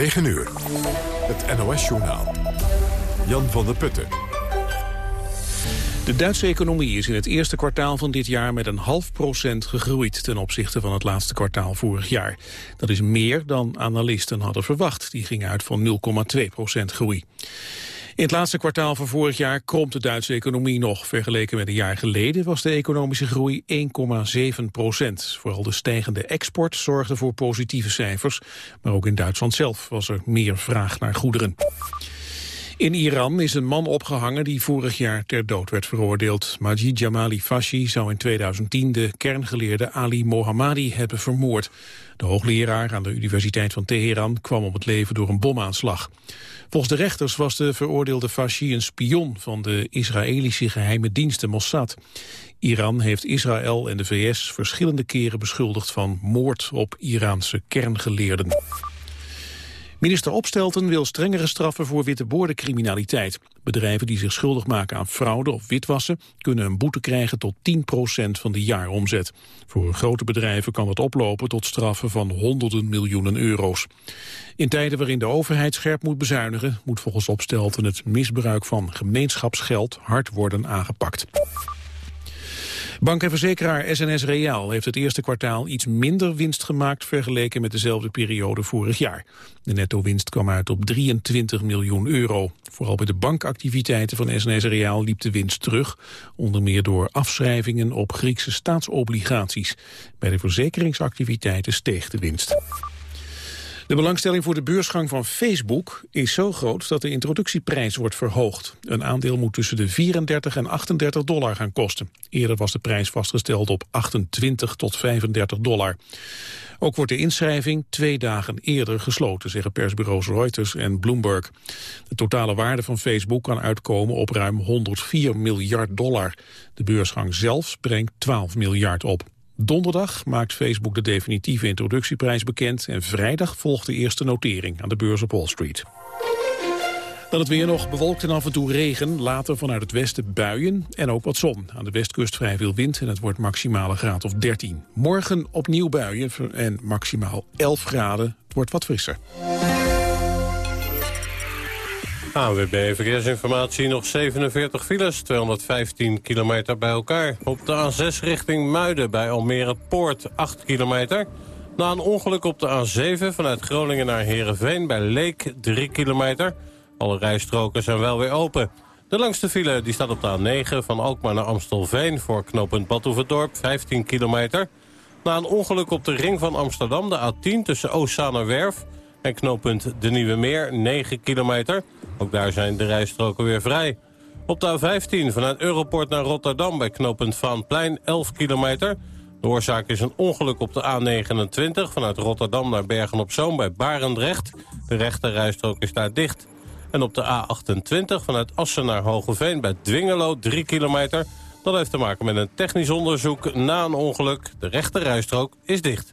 9 uur. Het NOS-journaal. Jan van der Putten. De Duitse economie is in het eerste kwartaal van dit jaar met een half procent gegroeid ten opzichte van het laatste kwartaal vorig jaar. Dat is meer dan analisten hadden verwacht. Die gingen uit van 0,2 procent groei. In het laatste kwartaal van vorig jaar kromp de Duitse economie nog. Vergeleken met een jaar geleden was de economische groei 1,7 procent. Vooral de stijgende export zorgde voor positieve cijfers. Maar ook in Duitsland zelf was er meer vraag naar goederen. In Iran is een man opgehangen die vorig jaar ter dood werd veroordeeld. Majid Jamali Fashi zou in 2010 de kerngeleerde Ali Mohammadi hebben vermoord. De hoogleraar aan de Universiteit van Teheran kwam om het leven door een bomaanslag. Volgens de rechters was de veroordeelde Fashi een spion van de Israëlische geheime dienst Mossad. Iran heeft Israël en de VS verschillende keren beschuldigd van moord op Iraanse kerngeleerden. Minister Opstelten wil strengere straffen voor witteboordencriminaliteit. Bedrijven die zich schuldig maken aan fraude of witwassen... kunnen een boete krijgen tot 10% van de jaaromzet. Voor grote bedrijven kan dat oplopen tot straffen van honderden miljoenen euro's. In tijden waarin de overheid scherp moet bezuinigen... moet volgens Opstelten het misbruik van gemeenschapsgeld hard worden aangepakt. Bank en verzekeraar SNS Reaal heeft het eerste kwartaal iets minder winst gemaakt vergeleken met dezelfde periode vorig jaar. De netto-winst kwam uit op 23 miljoen euro. Vooral bij de bankactiviteiten van SNS Reaal liep de winst terug, onder meer door afschrijvingen op Griekse staatsobligaties. Bij de verzekeringsactiviteiten steeg de winst. De belangstelling voor de beursgang van Facebook is zo groot dat de introductieprijs wordt verhoogd. Een aandeel moet tussen de 34 en 38 dollar gaan kosten. Eerder was de prijs vastgesteld op 28 tot 35 dollar. Ook wordt de inschrijving twee dagen eerder gesloten, zeggen persbureaus Reuters en Bloomberg. De totale waarde van Facebook kan uitkomen op ruim 104 miljard dollar. De beursgang zelf brengt 12 miljard op. Donderdag maakt Facebook de definitieve introductieprijs bekend... en vrijdag volgt de eerste notering aan de beurs op Wall Street. Dan het weer nog bewolkt en af en toe regen. Later vanuit het westen buien en ook wat zon. Aan de westkust vrij veel wind en het wordt maximale graad of 13. Morgen opnieuw buien en maximaal 11 graden. Het wordt wat frisser. AWB Verkeersinformatie, nog 47 files, 215 kilometer bij elkaar. Op de A6 richting Muiden bij Almere Poort, 8 kilometer. Na een ongeluk op de A7 vanuit Groningen naar Heerenveen bij Leek, 3 kilometer. Alle rijstroken zijn wel weer open. De langste file die staat op de A9 van Alkmaar naar Amstelveen... voor knooppunt Badhoevedorp, 15 kilometer. Na een ongeluk op de ring van Amsterdam, de A10 tussen Oostzaanerwerf... en knooppunt De Nieuwe Meer, 9 kilometer... Ook daar zijn de rijstroken weer vrij. Op de A15 vanuit Europort naar Rotterdam bij knooppunt Vaanplein 11 kilometer. De oorzaak is een ongeluk op de A29 vanuit Rotterdam naar Bergen-op-Zoom bij Barendrecht. De rechte rijstrook is daar dicht. En op de A28 vanuit Assen naar Hogeveen bij Dwingelo 3 kilometer. Dat heeft te maken met een technisch onderzoek na een ongeluk. De rechte rijstrook is dicht.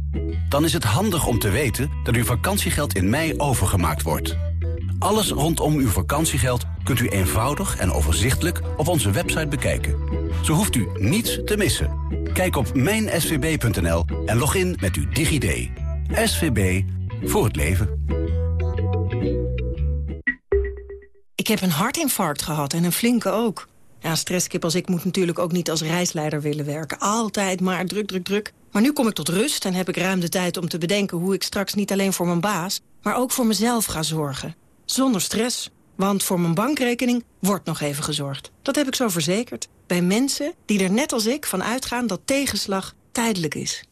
Dan is het handig om te weten dat uw vakantiegeld in mei overgemaakt wordt. Alles rondom uw vakantiegeld kunt u eenvoudig en overzichtelijk op onze website bekijken. Zo hoeft u niets te missen. Kijk op mijnsvb.nl en log in met uw DigiD. SVB voor het leven. Ik heb een hartinfarct gehad en een flinke ook. Ja, stresskip als ik moet natuurlijk ook niet als reisleider willen werken. Altijd maar druk, druk, druk. Maar nu kom ik tot rust en heb ik ruim de tijd om te bedenken... hoe ik straks niet alleen voor mijn baas, maar ook voor mezelf ga zorgen. Zonder stress. Want voor mijn bankrekening wordt nog even gezorgd. Dat heb ik zo verzekerd. Bij mensen die er net als ik van uitgaan dat tegenslag tijdelijk is.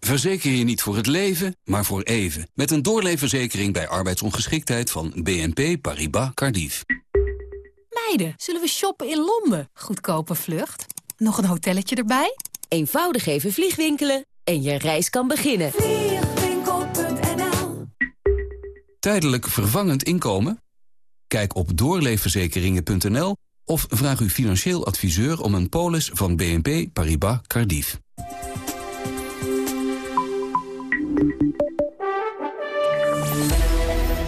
Verzeker je niet voor het leven, maar voor even. Met een doorleefverzekering bij arbeidsongeschiktheid van BNP Paribas Cardiff. Meiden, zullen we shoppen in Londen? Goedkope vlucht. Nog een hotelletje erbij? Eenvoudig even vliegwinkelen en je reis kan beginnen. Vliegwinkel.nl Tijdelijk vervangend inkomen? Kijk op doorleefverzekeringen.nl of vraag uw financieel adviseur om een polis van BNP Paribas Cardiff.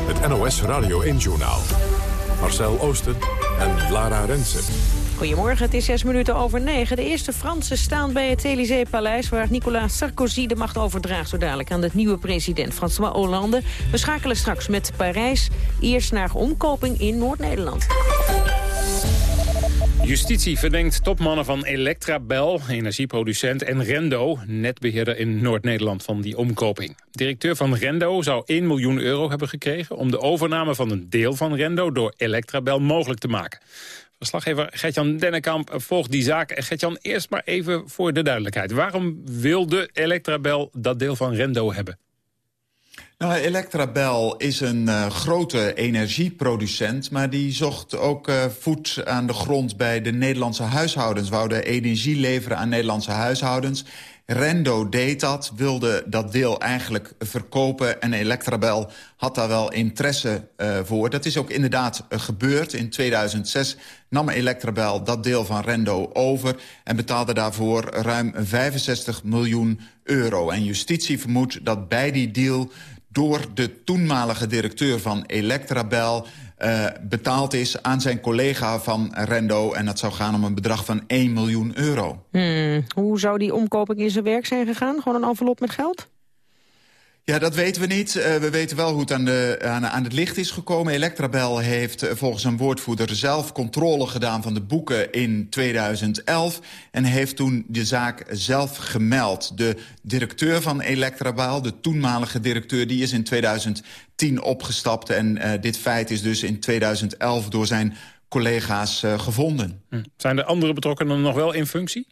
Het NOS Radio 1-journaal. Marcel Oosten en Lara Rensen. Goedemorgen, het is zes minuten over negen. De eerste Fransen staan bij het Élysée-paleis... waar Nicolas Sarkozy de macht overdraagt zo dadelijk aan de nieuwe president François Hollande. We schakelen straks met Parijs, eerst naar omkoping in Noord-Nederland. Justitie verdenkt topmannen van Electrabel, energieproducent, en Rendo, netbeheerder in Noord-Nederland, van die omkoping. Directeur van Rendo zou 1 miljoen euro hebben gekregen om de overname van een deel van Rendo door Electrabel mogelijk te maken. Verslaggever Gertjan Dennekamp volgt die zaak. Gertjan, eerst maar even voor de duidelijkheid. Waarom wilde Electrabel dat deel van Rendo hebben? Nou, Electrabel is een uh, grote energieproducent... maar die zocht ook uh, voet aan de grond bij de Nederlandse huishoudens. Wouden energie leveren aan Nederlandse huishoudens. Rendo deed dat, wilde dat deel eigenlijk verkopen... en Electrabel had daar wel interesse uh, voor. Dat is ook inderdaad gebeurd. In 2006 nam Electrabel dat deel van Rendo over... en betaalde daarvoor ruim 65 miljoen euro. En justitie vermoedt dat bij die deal door de toenmalige directeur van Electrabel... Uh, betaald is aan zijn collega van Rendo. En dat zou gaan om een bedrag van 1 miljoen euro. Hmm. Hoe zou die omkoping in zijn werk zijn gegaan? Gewoon een envelop met geld? Ja, dat weten we niet. Uh, we weten wel hoe het aan, de, aan, aan, het licht is gekomen. Electrabel heeft uh, volgens een woordvoerder zelf controle gedaan van de boeken in 2011. En heeft toen de zaak zelf gemeld. De directeur van Electrabel, de toenmalige directeur, die is in 2010 opgestapt. En uh, dit feit is dus in 2011 door zijn collega's gevonden. Hm. Zijn de andere betrokkenen nog wel in functie?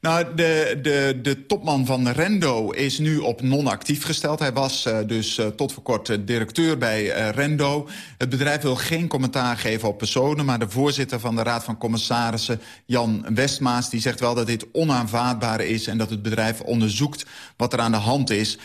Nou, de, de, de topman van Rendo is nu op non-actief gesteld. Hij was uh, dus uh, tot voor kort uh, directeur bij Rendo. Het bedrijf wil geen commentaar geven op personen... maar de voorzitter van de Raad van Commissarissen, Jan Westmaas... die zegt wel dat dit onaanvaardbaar is... en dat het bedrijf onderzoekt wat er aan de hand is.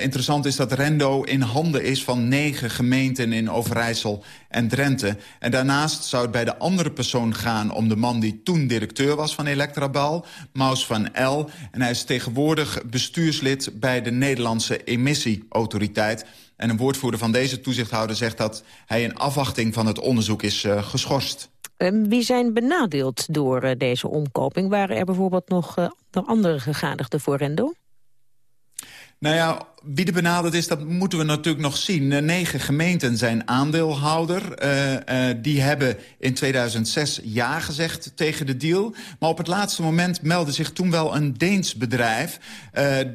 interessant is dat Rendo in handen is van negen gemeenten in Overijssel en Drenthe. En daarnaast zou het bij de andere persoon gaan om de man die toen directeur was van Electrabel... Maus van L. En hij is tegenwoordig bestuurslid bij de Nederlandse emissieautoriteit. En een woordvoerder van deze toezichthouder zegt dat hij in afwachting van het onderzoek is uh, geschorst. En wie zijn benadeeld door uh, deze omkoping? Waren er bijvoorbeeld nog uh, andere gegadigden voor Rendo? Nou ja, wie er benaderd is, dat moeten we natuurlijk nog zien. Negen gemeenten zijn aandeelhouder. Uh, uh, die hebben in 2006 ja gezegd tegen de deal. Maar op het laatste moment meldde zich toen wel een Deens bedrijf.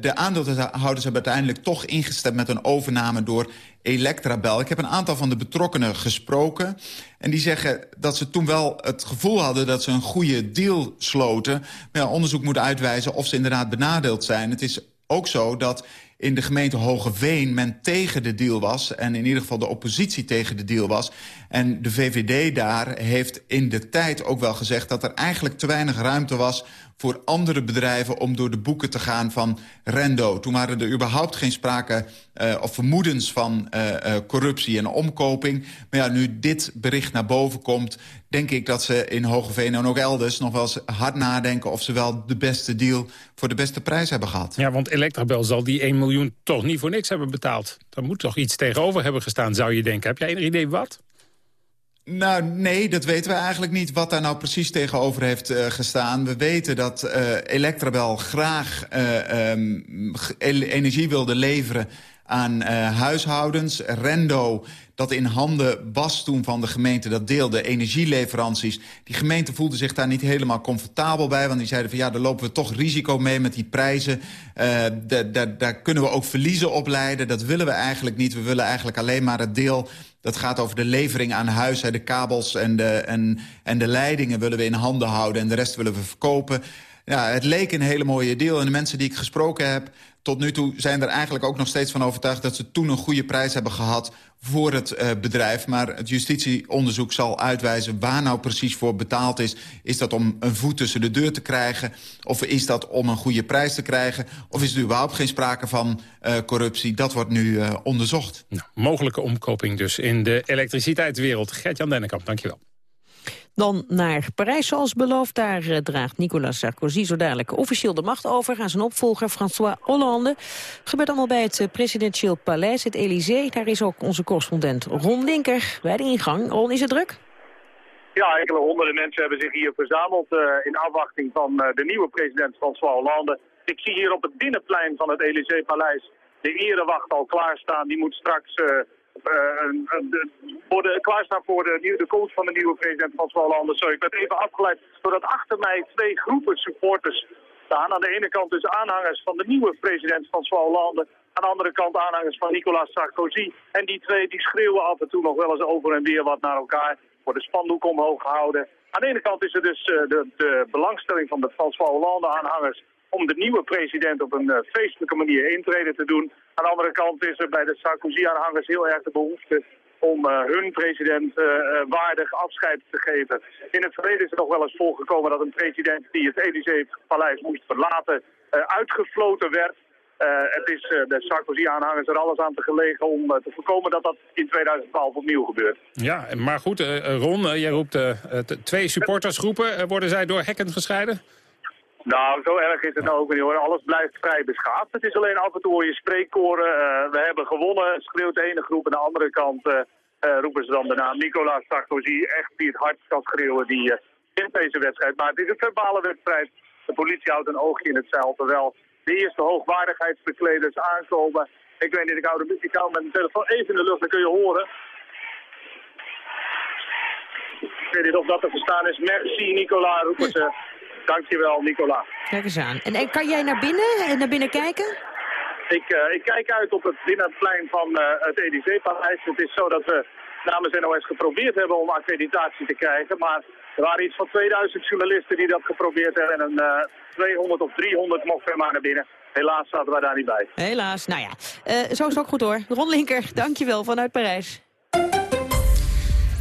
De aandeelhouders hebben uiteindelijk toch ingestemd met een overname door Electrabel. Ik heb een aantal van de betrokkenen gesproken. En die zeggen dat ze toen wel het gevoel hadden dat ze een goede deal sloten. Maar onderzoek moet uitwijzen of ze inderdaad benadeeld zijn. Het is ook zo dat in de gemeente Hogeveen men tegen de deal was... en in ieder geval de oppositie tegen de deal was. En de VVD daar heeft in de tijd ook wel gezegd... dat er eigenlijk te weinig ruimte was voor andere bedrijven... om door de boeken te gaan van Rendo. Toen waren er überhaupt geen sprake uh, of vermoedens van uh, uh, corruptie en omkoping. Maar ja, nu dit bericht naar boven komt... denk ik dat ze in Hogeveen en ook elders nog wel eens hard nadenken... of ze wel de beste deal voor de beste prijs hebben gehad. Ja, want Electrabel zal die 1 miljoen toch niet voor niks hebben betaald. Daar moet toch iets tegenover hebben gestaan, zou je denken. Heb jij een idee wat? Nou, nee, dat weten we eigenlijk niet wat daar nou precies tegenover heeft uh, gestaan. We weten dat uh, Electrabel graag uh, energie wilde leveren aan uh, huishoudens. Rendo, dat in handen was toen van de gemeente, dat deelde energieleveranties. Die gemeente voelde zich daar niet helemaal comfortabel bij... want die zeiden van ja, daar lopen we toch risico mee met die prijzen. Uh, daar kunnen we ook verliezen op leiden. Dat willen we eigenlijk niet. We willen eigenlijk alleen maar het deel dat gaat over de levering aan huis. De kabels en de, en, en de leidingen willen we in handen houden... en de rest willen we verkopen. Ja, het leek een hele mooie deal. En de mensen die ik gesproken heb tot nu toe zijn er eigenlijk ook nog steeds van overtuigd... dat ze toen een goede prijs hebben gehad voor het uh, bedrijf. Maar het justitieonderzoek zal uitwijzen waar nou precies voor betaald is. Is dat om een voet tussen de deur te krijgen? Of is dat om een goede prijs te krijgen? Of is er überhaupt geen sprake van uh, corruptie? Dat wordt nu uh, onderzocht. Nou, mogelijke omkoping dus in de elektriciteitswereld. Gert-Jan Dennekamp, dankjewel. Dan naar Parijs, zoals beloofd. Daar uh, draagt Nicolas Sarkozy zo dadelijk officieel de macht over... aan zijn opvolger François Hollande. Gebeurt allemaal bij het uh, presidentieel paleis, het Élysée. Daar is ook onze correspondent Ron Linker bij de ingang. Ron, is het druk? Ja, enkele honderden mensen hebben zich hier verzameld... Uh, in afwachting van de nieuwe president François Hollande. Ik zie hier op het binnenplein van het Élysée-paleis de erewacht al klaarstaan. Die moet straks klaarstaan voor de, de komst van de nieuwe president van Hollande. Sorry, ik werd even afgeleid doordat achter mij twee groepen supporters staan. Aan de ene kant dus aanhangers van de nieuwe president van Hollande. Aan de andere kant aanhangers van Nicolas Sarkozy. En die twee die schreeuwen af en toe nog wel eens over en weer wat naar elkaar. Worden spandoek omhoog gehouden. Aan de ene kant is er dus uh, de, de, belangstelling van de François Hollande aanhangers om de nieuwe president op een uh, feestelijke manier intreden te doen. Aan de andere kant is er bij de Sarkozy-aanhangers heel erg de behoefte om uh, hun president uh, waardig afscheid te geven. In het verleden is er nog wel eens voorgekomen dat een president die het Elysée-paleis moest verlaten uitgefloten werd. het is de Sarkozy-aanhangers er alles aan te gelegen om te voorkomen dat dat in 2012 opnieuw gebeurt. Ja, maar goed, Ron, jij roept twee supportersgroepen. worden zij door hekken gescheiden? Nou, zo erg is het nou ook niet hoor. Alles blijft vrij beschaafd. Het is alleen af en toe je spreekkoren. Uh, we hebben gewonnen, schreeuwt de ene groep. Aan de andere kant uh, uh, roepen ze dan de naam Nicolas Sarkozy. Echt die het hardst kan schreeuwen die in deze wedstrijd. Maar het is een verbale wedstrijd. De politie houdt een oogje in het zeil. Terwijl de eerste hoogwaardigheidsbekleders aankomen. Ik weet niet, ik hou, de, ik hou mijn telefoon even in de lucht, dan kun je horen. Ik weet niet of dat te verstaan is. Merci Nicolas, roepen ze. Dankjewel, Nicola. Kijk eens aan. En, en kan jij naar binnen, en naar binnen kijken? Ik, uh, ik kijk uit op het binnenplein van uh, het EDC-paleis. Het is zo dat we namens NOS geprobeerd hebben om accreditatie te krijgen. Maar er waren iets van 2000 journalisten die dat geprobeerd hebben. En een uh, 200 of 300 mochten er maar naar binnen. Helaas zaten wij daar niet bij. Helaas, nou ja. zo is het ook goed hoor. Ron Linker, dankjewel vanuit Parijs.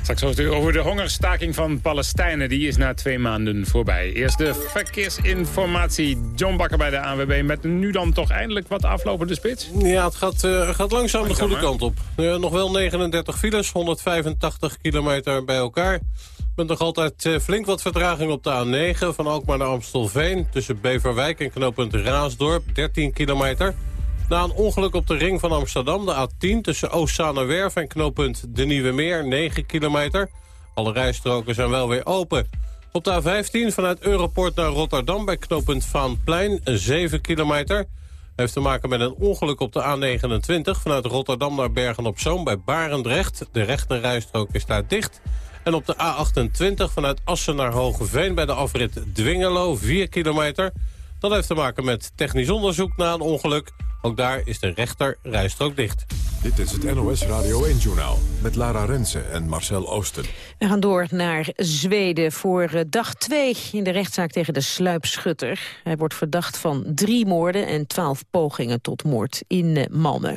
Straks over de hongerstaking van Palestijnen. Die is na twee maanden voorbij. Eerst de verkeersinformatie. John Bakker bij de ANWB met nu dan toch eindelijk wat aflopende spits? Ja, het gaat, uh, gaat langzaam, de goede kant op. Uh, nog wel 39 files, 185 kilometer bij elkaar. Met nog altijd uh, flink wat vertraging op de A9 van Alkmaar naar Amstelveen. Tussen Beverwijk en knooppunt Raasdorp, 13 kilometer. Na een ongeluk op de ring van Amsterdam, de A10... tussen Oostzaanerwerf en knooppunt De Nieuwe Meer, 9 kilometer. Alle rijstroken zijn wel weer open. Op de A15 vanuit Europort naar Rotterdam bij knooppunt Vaanplein, 7 kilometer. Heeft te maken met een ongeluk op de A29 vanuit Rotterdam naar Bergen-op-Zoom bij Barendrecht. De rechte rijstrook is daar dicht. En op de A28 vanuit Assen naar Hogeveen bij de afrit Dwingelo, 4 kilometer. Dat heeft te maken met technisch onderzoek na een ongeluk. Ook daar is de rechter rijstrook dicht. Dit is het NOS Radio 1-journaal met Lara Rensen en Marcel Oosten. We gaan door naar Zweden voor eh, dag 2 in de rechtszaak tegen de sluipschutter. Hij wordt verdacht van drie moorden en twaalf pogingen tot moord in eh, Malmö.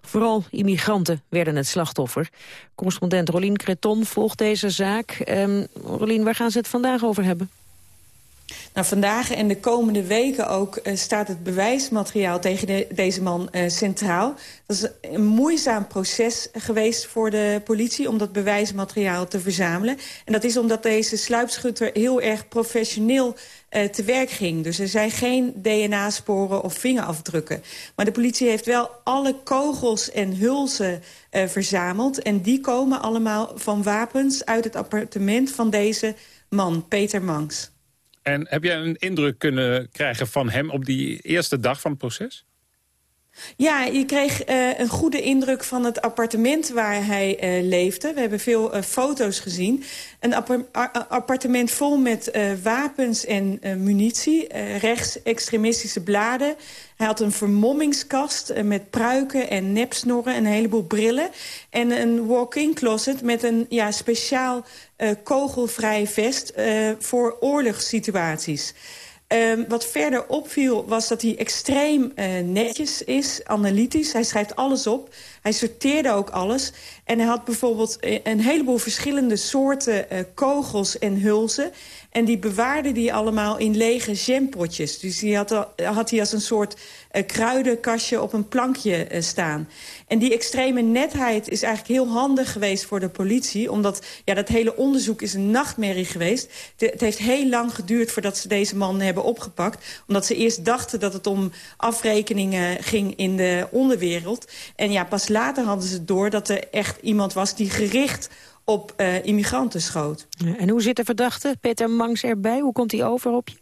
Vooral immigranten werden het slachtoffer. Correspondent Rolien Creton volgt deze zaak. Um, Rolien, waar gaan ze het vandaag over hebben? Nou, vandaag en de komende weken ook uh, staat het bewijsmateriaal tegen de, deze man uh, centraal. Dat is een moeizaam proces geweest voor de politie om dat bewijsmateriaal te verzamelen. En dat is omdat deze sluipschutter heel erg professioneel uh, te werk ging. Dus er zijn geen DNA-sporen of vingerafdrukken. Maar de politie heeft wel alle kogels en hulzen verzameld. En die komen allemaal van wapens uit het appartement van deze man, Peter Mangs. En heb jij een indruk kunnen krijgen van hem op die eerste dag van het proces? Ja, je kreeg uh, een goede indruk van het appartement waar hij uh, leefde. We hebben veel uh, foto's gezien. Een appartement vol met wapens en munitie. rechtsextremistische bladen. Hij had een vermommingskast met pruiken en nepsnorren... en een heleboel brillen. En een walk-in closet met een ja, speciaal kogelvrij vest... voor oorlogssituaties. Um, wat verder opviel was dat hij extreem uh, netjes is, analytisch. Hij schrijft alles op. Hij sorteerde ook alles. En hij had bijvoorbeeld eh, een heleboel verschillende soorten uh, kogels en hulzen. En die bewaarde hij allemaal in lege jampotjes. Dus die had, had hij als een soort uh, kruidenkastje op een plankje staan. En die extreme netheid is eigenlijk heel handig geweest voor de politie. Omdat ja, dat hele onderzoek is een nachtmerrie geweest. Het heeft heel lang geduurd voordat ze deze man hebben opgepakt. Omdat ze eerst dachten dat het om afrekeningen ging in de onderwereld. En ja, pas later hadden ze door dat er echt iemand was die gericht op uh, immigranten schoot. En hoe zit de verdachte, Peter Mangs, erbij? Hoe komt hij over op je?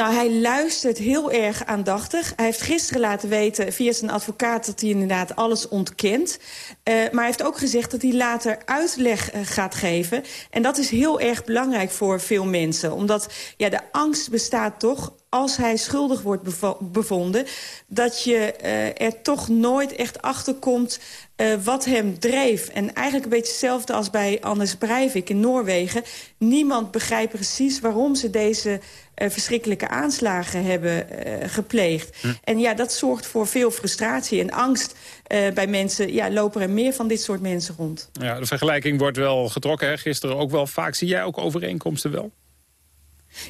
Nou, hij luistert heel erg aandachtig. Hij heeft gisteren laten weten via zijn advocaat dat hij inderdaad alles ontkent. Uh, maar hij heeft ook gezegd dat hij later uitleg uh, gaat geven. En dat is heel erg belangrijk voor veel mensen. Omdat ja, de angst bestaat toch als hij schuldig wordt bevonden... dat je uh, er toch nooit echt achterkomt uh, wat hem dreef. En eigenlijk een beetje hetzelfde als bij Anders Breivik in Noorwegen. Niemand begrijpt precies waarom ze deze verschrikkelijke aanslagen hebben uh, gepleegd. Hm. En ja, dat zorgt voor veel frustratie en angst bij mensen. Ja, lopen er meer van dit soort mensen rond. Ja, de vergelijking wordt wel getrokken, hè? gisteren ook wel vaak. Zie jij ook overeenkomsten wel?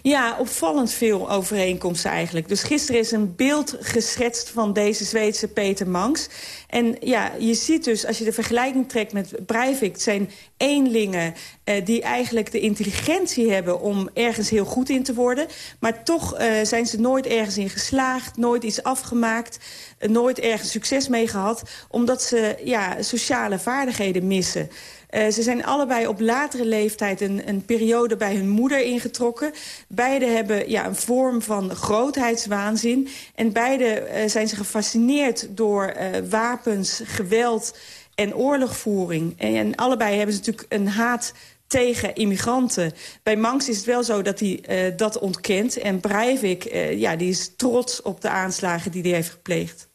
Ja, opvallend veel overeenkomsten eigenlijk. Dus gisteren is een beeld geschetst van deze Zweedse Peter Mangs. En ja, je ziet dus, als je de vergelijking trekt met Breivik... het zijn eenlingen uh, die eigenlijk de intelligentie hebben... om ergens heel goed in te worden. Maar toch uh, zijn ze nooit ergens in geslaagd, nooit iets afgemaakt... Uh, nooit ergens succes mee gehad, omdat ze ja, sociale vaardigheden missen... Uh, ze zijn allebei op latere leeftijd een, een, periode bij hun moeder ingetrokken. Beide hebben ja, een vorm van grootheidswaanzin. En beide uh, zijn ze gefascineerd door uh, wapens, geweld en oorlogvoering. En, allebei hebben ze natuurlijk een haat tegen immigranten. Bij Manx is het wel zo dat hij dat ontkent. En Breivik ja, die is trots op de aanslagen die hij heeft gepleegd.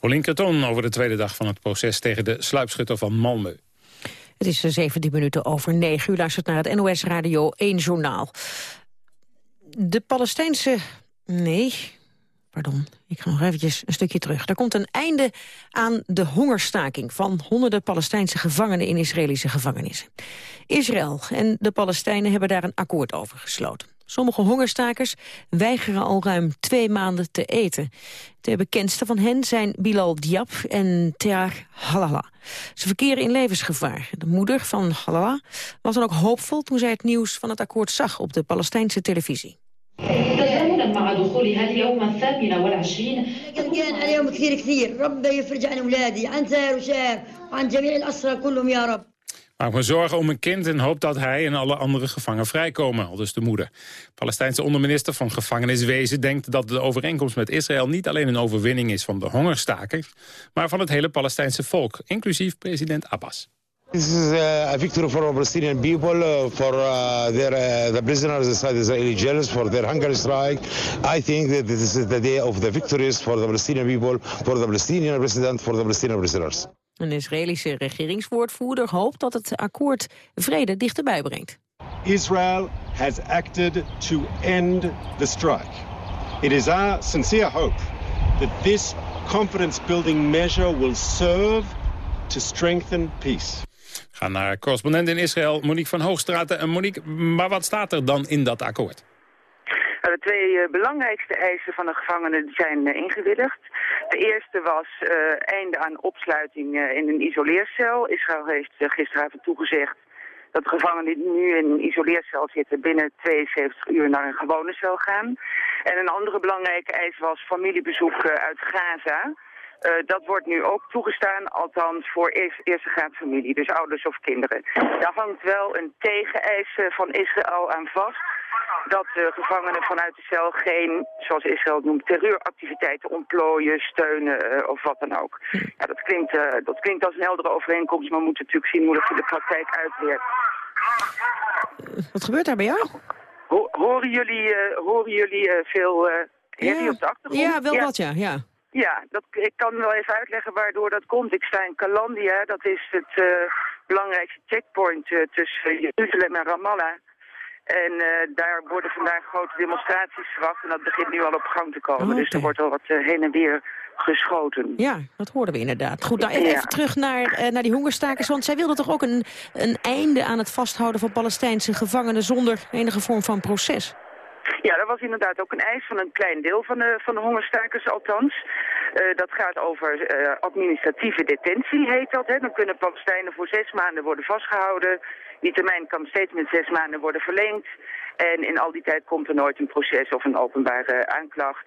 Olien Kreton over de tweede dag van het proces tegen de sluipschutter van Malmö. Het is 17 minuten over 9. U luistert naar het NOS Radio 1 Journaal. De Palestijnse... Nee, pardon, ik ga nog eventjes een stukje terug. Er komt een einde aan de hongerstaking van honderden Palestijnse gevangenen in Israëlische gevangenissen. Israël en de Palestijnen hebben daar een akkoord over gesloten. Sommige hongerstakers weigeren al ruim twee maanden te eten. De bekendste van hen zijn Bilal Diab en Tear Halala. Ze verkeren in levensgevaar. De moeder van Halala was dan ook hoopvol toen zij het nieuws van het akkoord zag op de Palestijnse televisie. Maak me zorgen om mijn kind en hoop dat hij en alle andere gevangen vrijkomen, al dus de moeder. De Palestijnse onderminister van Gevangeniswezen denkt dat de overeenkomst met Israël niet alleen een overwinning is van de hongerstakers, maar van het hele Palestijnse volk, inclusief president Abbas. This is a victory for Palestinian people, uh, for uh, their, uh, the prisoners inside Israeli jails, for their hunger strike. I think that this is the day of the victories for the Palestinian people, for the Palestinian president, for the Palestinian prisoners. Een Israëlische regeringswoordvoerder hoopt dat het akkoord vrede dichterbij brengt. Israel has acted to end the strike. It is our sincere hope that this confidence-building measure will serve to strengthen peace. Ga naar correspondent in Israël, Monique van Hoogstraten. En Monique, maar wat staat er dan in dat akkoord? De twee uh, belangrijkste eisen van de gevangenen zijn uh, ingewilligd. De eerste was einde aan opsluiting in een isoleercel. Israël heeft gisteravond toegezegd dat gevangenen die nu in een isoleercel zitten binnen 72 uur naar een gewone cel gaan. En een andere belangrijke eis was familiebezoek uit Gaza. Dat wordt nu ook toegestaan, althans voor eerst, eerste graad familie, dus ouders of kinderen. Daar hangt wel een tegeneis van Israël aan vast. Dat uh, gevangenen vanuit de cel geen, zoals Israël het noemt, terreuractiviteiten ontplooien, steunen uh, of wat dan ook. Ja, dat, klinkt, uh, dat klinkt als een heldere overeenkomst, maar we moeten natuurlijk zien hoe dat in de praktijk uitwerkt. Wat gebeurt daar bij jou? Ho horen jullie, horen jullie veel herrie ja. op de achtergrond? Ja, wel wat ja. ja. Ja, dat, ik kan wel even uitleggen waardoor dat komt. Ik sta in Kalandia, dat is het belangrijkste checkpoint tussen Jeruzalem en Ramallah. En uh, daar worden vandaag grote demonstraties verwacht en dat begint nu al op gang te komen. Oh, okay. Dus er wordt al wat heen en weer geschoten. Ja, dat hoorden we inderdaad. Goed, nou even, Ja. terug naar, naar die hongerstakers, want zij wilden toch ook een, een einde aan het vasthouden van Palestijnse gevangenen zonder enige vorm van proces? Ja, dat was inderdaad ook een eis van een klein deel van de, van de hongerstakers althans. Uh, dat gaat over uh, administratieve detentie, heet dat. Hè. Dan kunnen Palestijnen voor zes maanden worden vastgehouden. Die termijn kan steeds met zes maanden worden verlengd. En in al die tijd komt er nooit een proces of een openbare aanklacht.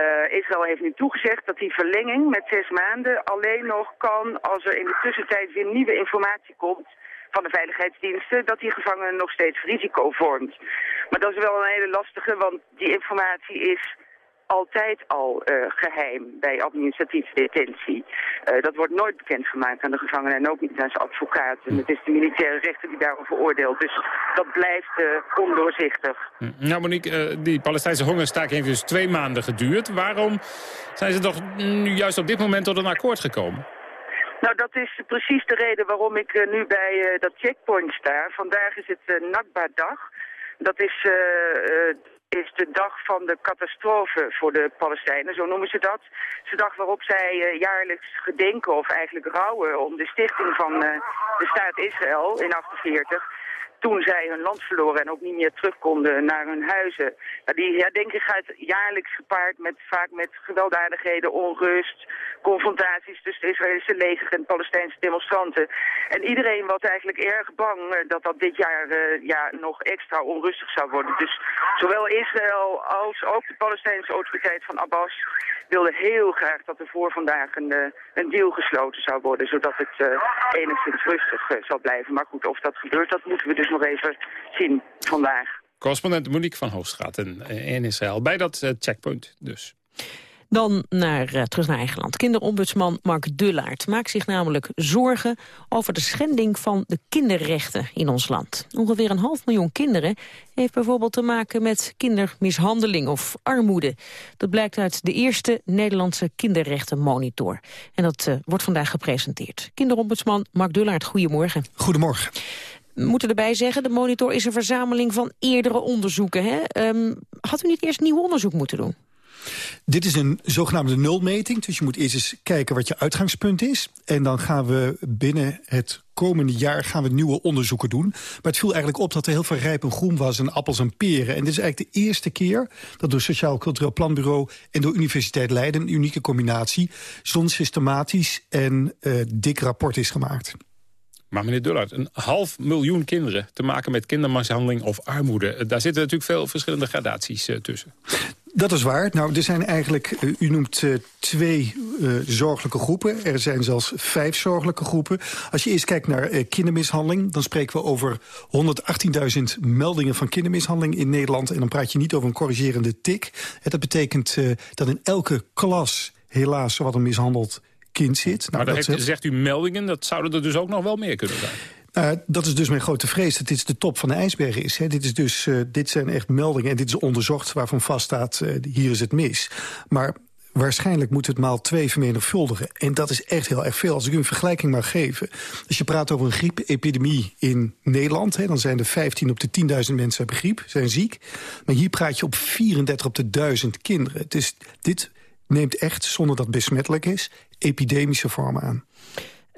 Uh, Israël heeft nu toegezegd dat die verlenging met zes maanden alleen nog kan als er in de tussentijd weer nieuwe informatie komt van de veiligheidsdiensten dat die gevangene nog steeds risico vormt. Maar dat is wel een hele lastige, want die informatie is altijd al uh, geheim bij administratieve detentie. Uh, dat wordt nooit bekendgemaakt aan de gevangenen en ook niet aan zijn advocaat. En het is de militaire rechter die daarover oordeelt. Dus dat blijft uh, ondoorzichtig. Nou Monique, die Palestijnse hongerstaking heeft dus twee maanden geduurd. Waarom zijn ze toch nu juist op dit moment tot een akkoord gekomen? Nou, dat is precies de reden waarom ik uh, nu bij uh, dat checkpoint sta. Vandaag is het uh, Nakba-dag. Dat is, is de dag van de catastrofe voor de Palestijnen, zo noemen ze dat. Het is de dag waarop zij jaarlijks gedenken of eigenlijk rouwen om de stichting van de staat Israël in 48 toen zij hun land verloren en ook niet meer terug konden naar hun huizen. Die herdenking gaat jaarlijks gepaard met vaak met gewelddadigheden, onrust, confrontaties tussen het Israëlische leger en Palestijnse demonstranten. En iedereen was eigenlijk erg bang dat dat dit jaar uh, ja, nog extra onrustig zou worden. Dus zowel Israël als ook de Palestijnse autoriteit van Abbas wilden heel graag dat er voor vandaag een, uh, een deal gesloten zou worden, zodat het uh, enigszins rustig zal blijven. Maar goed, of dat gebeurt, dat moeten we dus nog even zien vandaag. Correspondent Monique van Hoogstraat in, in Israël, bij dat uh, checkpoint dus. Dan naar, uh, terug naar eigen land. Kinderombudsman Mark Dullaert maakt zich namelijk zorgen over de schending van de kinderrechten in ons land. Ongeveer een half miljoen kinderen heeft bijvoorbeeld te maken met kindermishandeling of armoede. Dat blijkt uit de eerste Nederlandse kinderrechtenmonitor. En dat uh, wordt vandaag gepresenteerd. Kinderombudsman Mark Dullaert, goedemorgen. Goedemorgen. Moeten erbij zeggen, de monitor is een verzameling van eerdere onderzoeken. Hè? Um, had u niet eerst nieuw onderzoek moeten doen? Dit is een zogenaamde nulmeting. Dus je moet eerst eens kijken wat je uitgangspunt is. En dan gaan we binnen het komende jaar gaan we nieuwe onderzoeken doen. Maar het viel eigenlijk op dat er heel veel rijp en groen was... en appels en peren. En dit is eigenlijk de eerste keer dat door Sociaal Cultureel Planbureau... en door Universiteit Leiden, een unieke combinatie... zo'n systematisch en uh, dik rapport is gemaakt. Maar meneer Dullard, een half miljoen kinderen te maken met kindermishandeling of armoede. Daar zitten natuurlijk veel verschillende gradaties uh, tussen. Dat is waar. Nou, er zijn eigenlijk, uh, u noemt twee zorgelijke groepen. Er zijn zelfs vijf zorgelijke groepen. Als je eerst kijkt naar kindermishandeling... dan spreken we over 118.000 meldingen van kindermishandeling in Nederland. En dan praat je niet over een corrigerende tik. Dat betekent dat in elke klas helaas wat een mishandeld kind zit. Nou, maar dat heeft, zegt u meldingen, dat zouden er dus ook nog wel meer kunnen zijn. Uh, dat is dus mijn grote vrees, dat dit de top van de ijsberg is. Hè. Dit, is dus, uh, dit zijn echt meldingen en dit is onderzocht waarvan vaststaat... Uh, hier is het mis. Maar waarschijnlijk moet het maal twee vermenigvuldigen. En dat is echt heel erg veel. Als ik u een vergelijking mag geven. Als je praat over een griepepidemie in Nederland... Hè, dan zijn er 15 op de 10.000 mensen hebben griep, zijn ziek. Maar hier praat je op 34 op de 1000 kinderen. Dus dit neemt echt, zonder dat het besmettelijk is, epidemische vormen aan.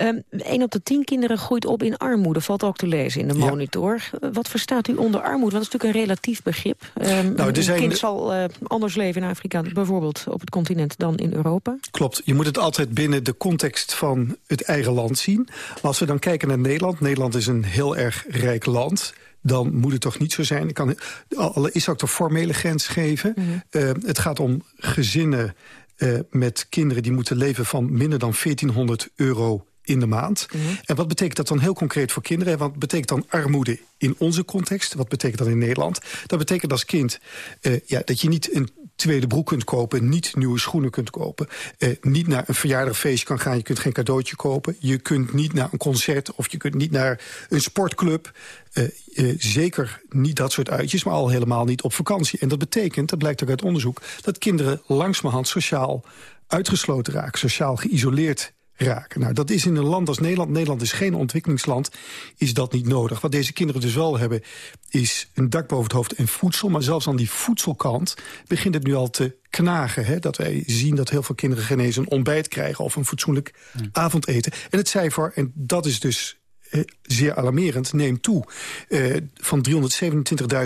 Um, een op de tien kinderen groeit op in armoede, valt ook te lezen in de monitor. Ja. Wat verstaat u onder armoede? Want dat is natuurlijk een relatief begrip. Um, nou, een zijn... kind zal uh, anders leven in Afrika, bijvoorbeeld op het continent, dan in Europa. Klopt, je moet het altijd binnen de context van het eigen land zien. Maar als we dan kijken naar Nederland, Nederland is een heel erg rijk land dan moet het toch niet zo zijn. Ik kan, al is ook de formele grens geven. Mm -hmm. uh, het gaat om gezinnen uh, met kinderen die moeten leven van minder dan 1400 euro in de maand. En wat betekent dat dan heel concreet voor kinderen? Wat betekent dan armoede in onze context? Wat betekent dat in Nederland? Dat betekent als kind uh, ja, dat je niet een tweede broek kunt kopen... niet nieuwe schoenen kunt kopen, uh, niet naar een verjaardagfeestje kan gaan... je kunt geen cadeautje kopen, je kunt niet naar een concert... of je kunt niet naar een sportclub. Uh, uh, zeker niet dat soort uitjes, maar al helemaal niet op vakantie. En dat betekent, dat blijkt ook uit onderzoek... dat kinderen langzamerhand sociaal uitgesloten raken, sociaal geïsoleerd raken. Nou, dat is in een land als Nederland, Nederland is geen ontwikkelingsland, is dat niet nodig. Wat deze kinderen dus wel hebben, is een dak boven het hoofd en voedsel. Maar zelfs aan die voedselkant begint het nu al te knagen. Hè? Dat wij zien dat heel veel kinderen geen eens een ontbijt krijgen... of een fatsoenlijk avondeten. En het cijfer, en dat is dus uh, zeer alarmerend, neemt toe. Uh, van 327.000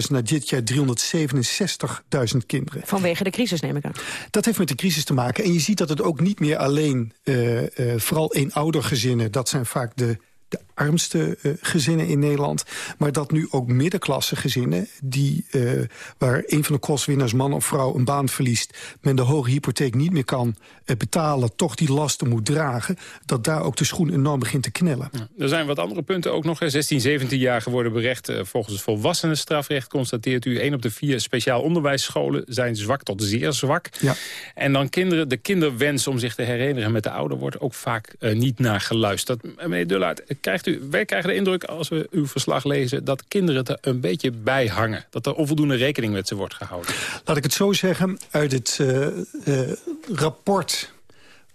naar dit jaar 367.000 kinderen. Vanwege de crisis neem ik aan. Dat heeft met de crisis te maken. En je ziet dat het ook niet meer alleen, uh, vooral eenoudergezinnen... dat zijn vaak de de armste uh, gezinnen in Nederland. Maar dat nu ook middenklasse gezinnen... Die, uh, waar een van de kostwinnaars, man of vrouw, een baan verliest... men de hoge hypotheek niet meer kan uh, betalen... toch die lasten moet dragen... dat daar ook de schoen enorm begint te knellen. Ja, er zijn wat andere punten ook nog. 16, 17 jaar geworden berecht. volgens het volwassenenstrafrecht constateert u... één op de vier speciaal onderwijsscholen zijn zwak tot zeer zwak. Ja. En dan kinderen, de kinderwens om zich te herinneren met de ouder... wordt ook vaak niet naar geluisterd. Meneer Dullaert, krijgt u, wij krijgen de indruk als we uw verslag lezen... dat kinderen er een beetje bij hangen. Dat er onvoldoende rekening met ze wordt gehouden. Laat ik het zo zeggen. Uit het uh, uh, rapport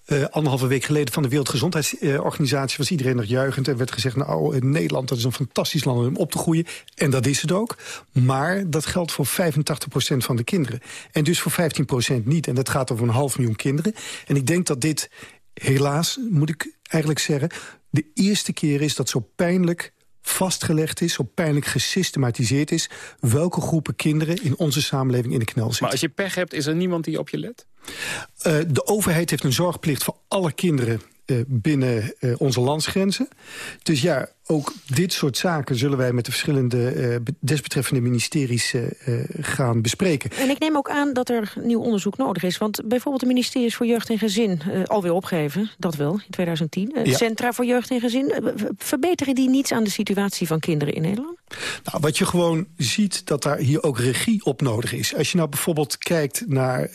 uh, anderhalve week geleden van de Wereldgezondheidsorganisatie... was iedereen nog juichend en werd gezegd... nou, Nederland dat is een fantastisch land om op te groeien. En dat is het ook. Maar dat geldt voor 85% van de kinderen. En dus voor 15% niet. En dat gaat over een half miljoen kinderen. En ik denk dat dit helaas, moet ik eigenlijk zeggen de eerste keer is dat zo pijnlijk vastgelegd is, zo pijnlijk gesystematiseerd is... welke groepen kinderen in onze samenleving in de knel zitten. Maar als je pech hebt, is er niemand die op je let? Uh, de overheid heeft een zorgplicht voor alle kinderen uh, binnen uh, onze landsgrenzen. Dus ja, ook dit soort zaken zullen wij met de verschillende uh, desbetreffende ministeries uh, gaan bespreken. En ik neem ook aan dat er nieuw onderzoek nodig is. Want bijvoorbeeld de ministeries voor Jeugd en Gezin uh, alweer opgeven. Dat wel, in 2010. Ja. Centra voor Jeugd en Gezin. verbeteren die niets aan de situatie van kinderen in Nederland? Nou, wat je gewoon ziet, dat daar hier ook regie op nodig is. Als je nou bijvoorbeeld kijkt naar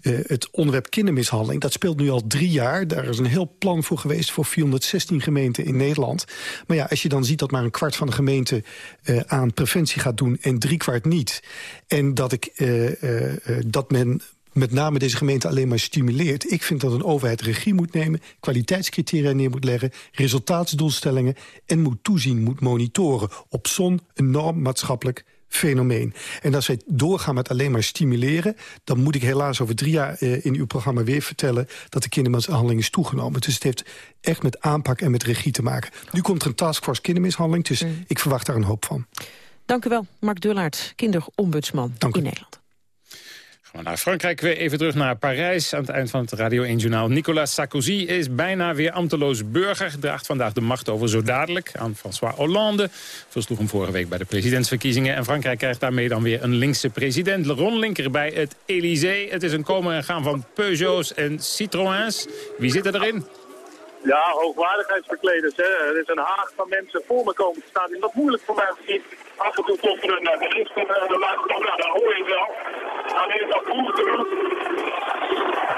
het onderwerp kindermishandeling. Dat speelt nu al drie jaar. Daar is een heel plan voor geweest voor 416 gemeenten in Nederland. Maar ja, als je dan ziet dat maar een kwart van de gemeente uh, aan preventie gaat doen... en drie kwart niet. En dat, ik, uh, uh, dat men met name deze gemeente alleen maar stimuleert. Ik vind dat een overheid regie moet nemen, kwaliteitscriteria neer moet leggen... resultaatsdoelstellingen en moet toezien, moet monitoren... op zo'n enorm maatschappelijk fenomeen. En als wij doorgaan met alleen maar stimuleren... dan moet ik helaas over drie jaar uh, in uw programma weer vertellen... dat de kindermishandeling is toegenomen. Dus het heeft echt met aanpak en met regie te maken. Nu komt er een taskforce kindermishandeling, dus mm. ik verwacht daar een hoop van. Dank u wel, Mark Dullaert, kinderombudsman in Nederland naar Frankrijk weer even terug naar Parijs. Aan het eind van het Radio 1-journaal. Nicolas Sarkozy is bijna weer ambteloos burger. Draagt vandaag de macht over zo dadelijk aan François Hollande. Versloeg hem vorige week bij de presidentsverkiezingen. En Frankrijk krijgt daarmee dan weer een linkse president. Ron Linker bij het Élysée. Het is een komen en gaan van Peugeots en Citroëns. Wie zit er erin? Ja, hoogwaardigheidsverkleders. Hè. Er is een haag van mensen voor me komen te staan. Het is moeilijk voor mij zien. Af en toe komt er een bericht van de laatste nou, dat hoor je wel. De kant voelt het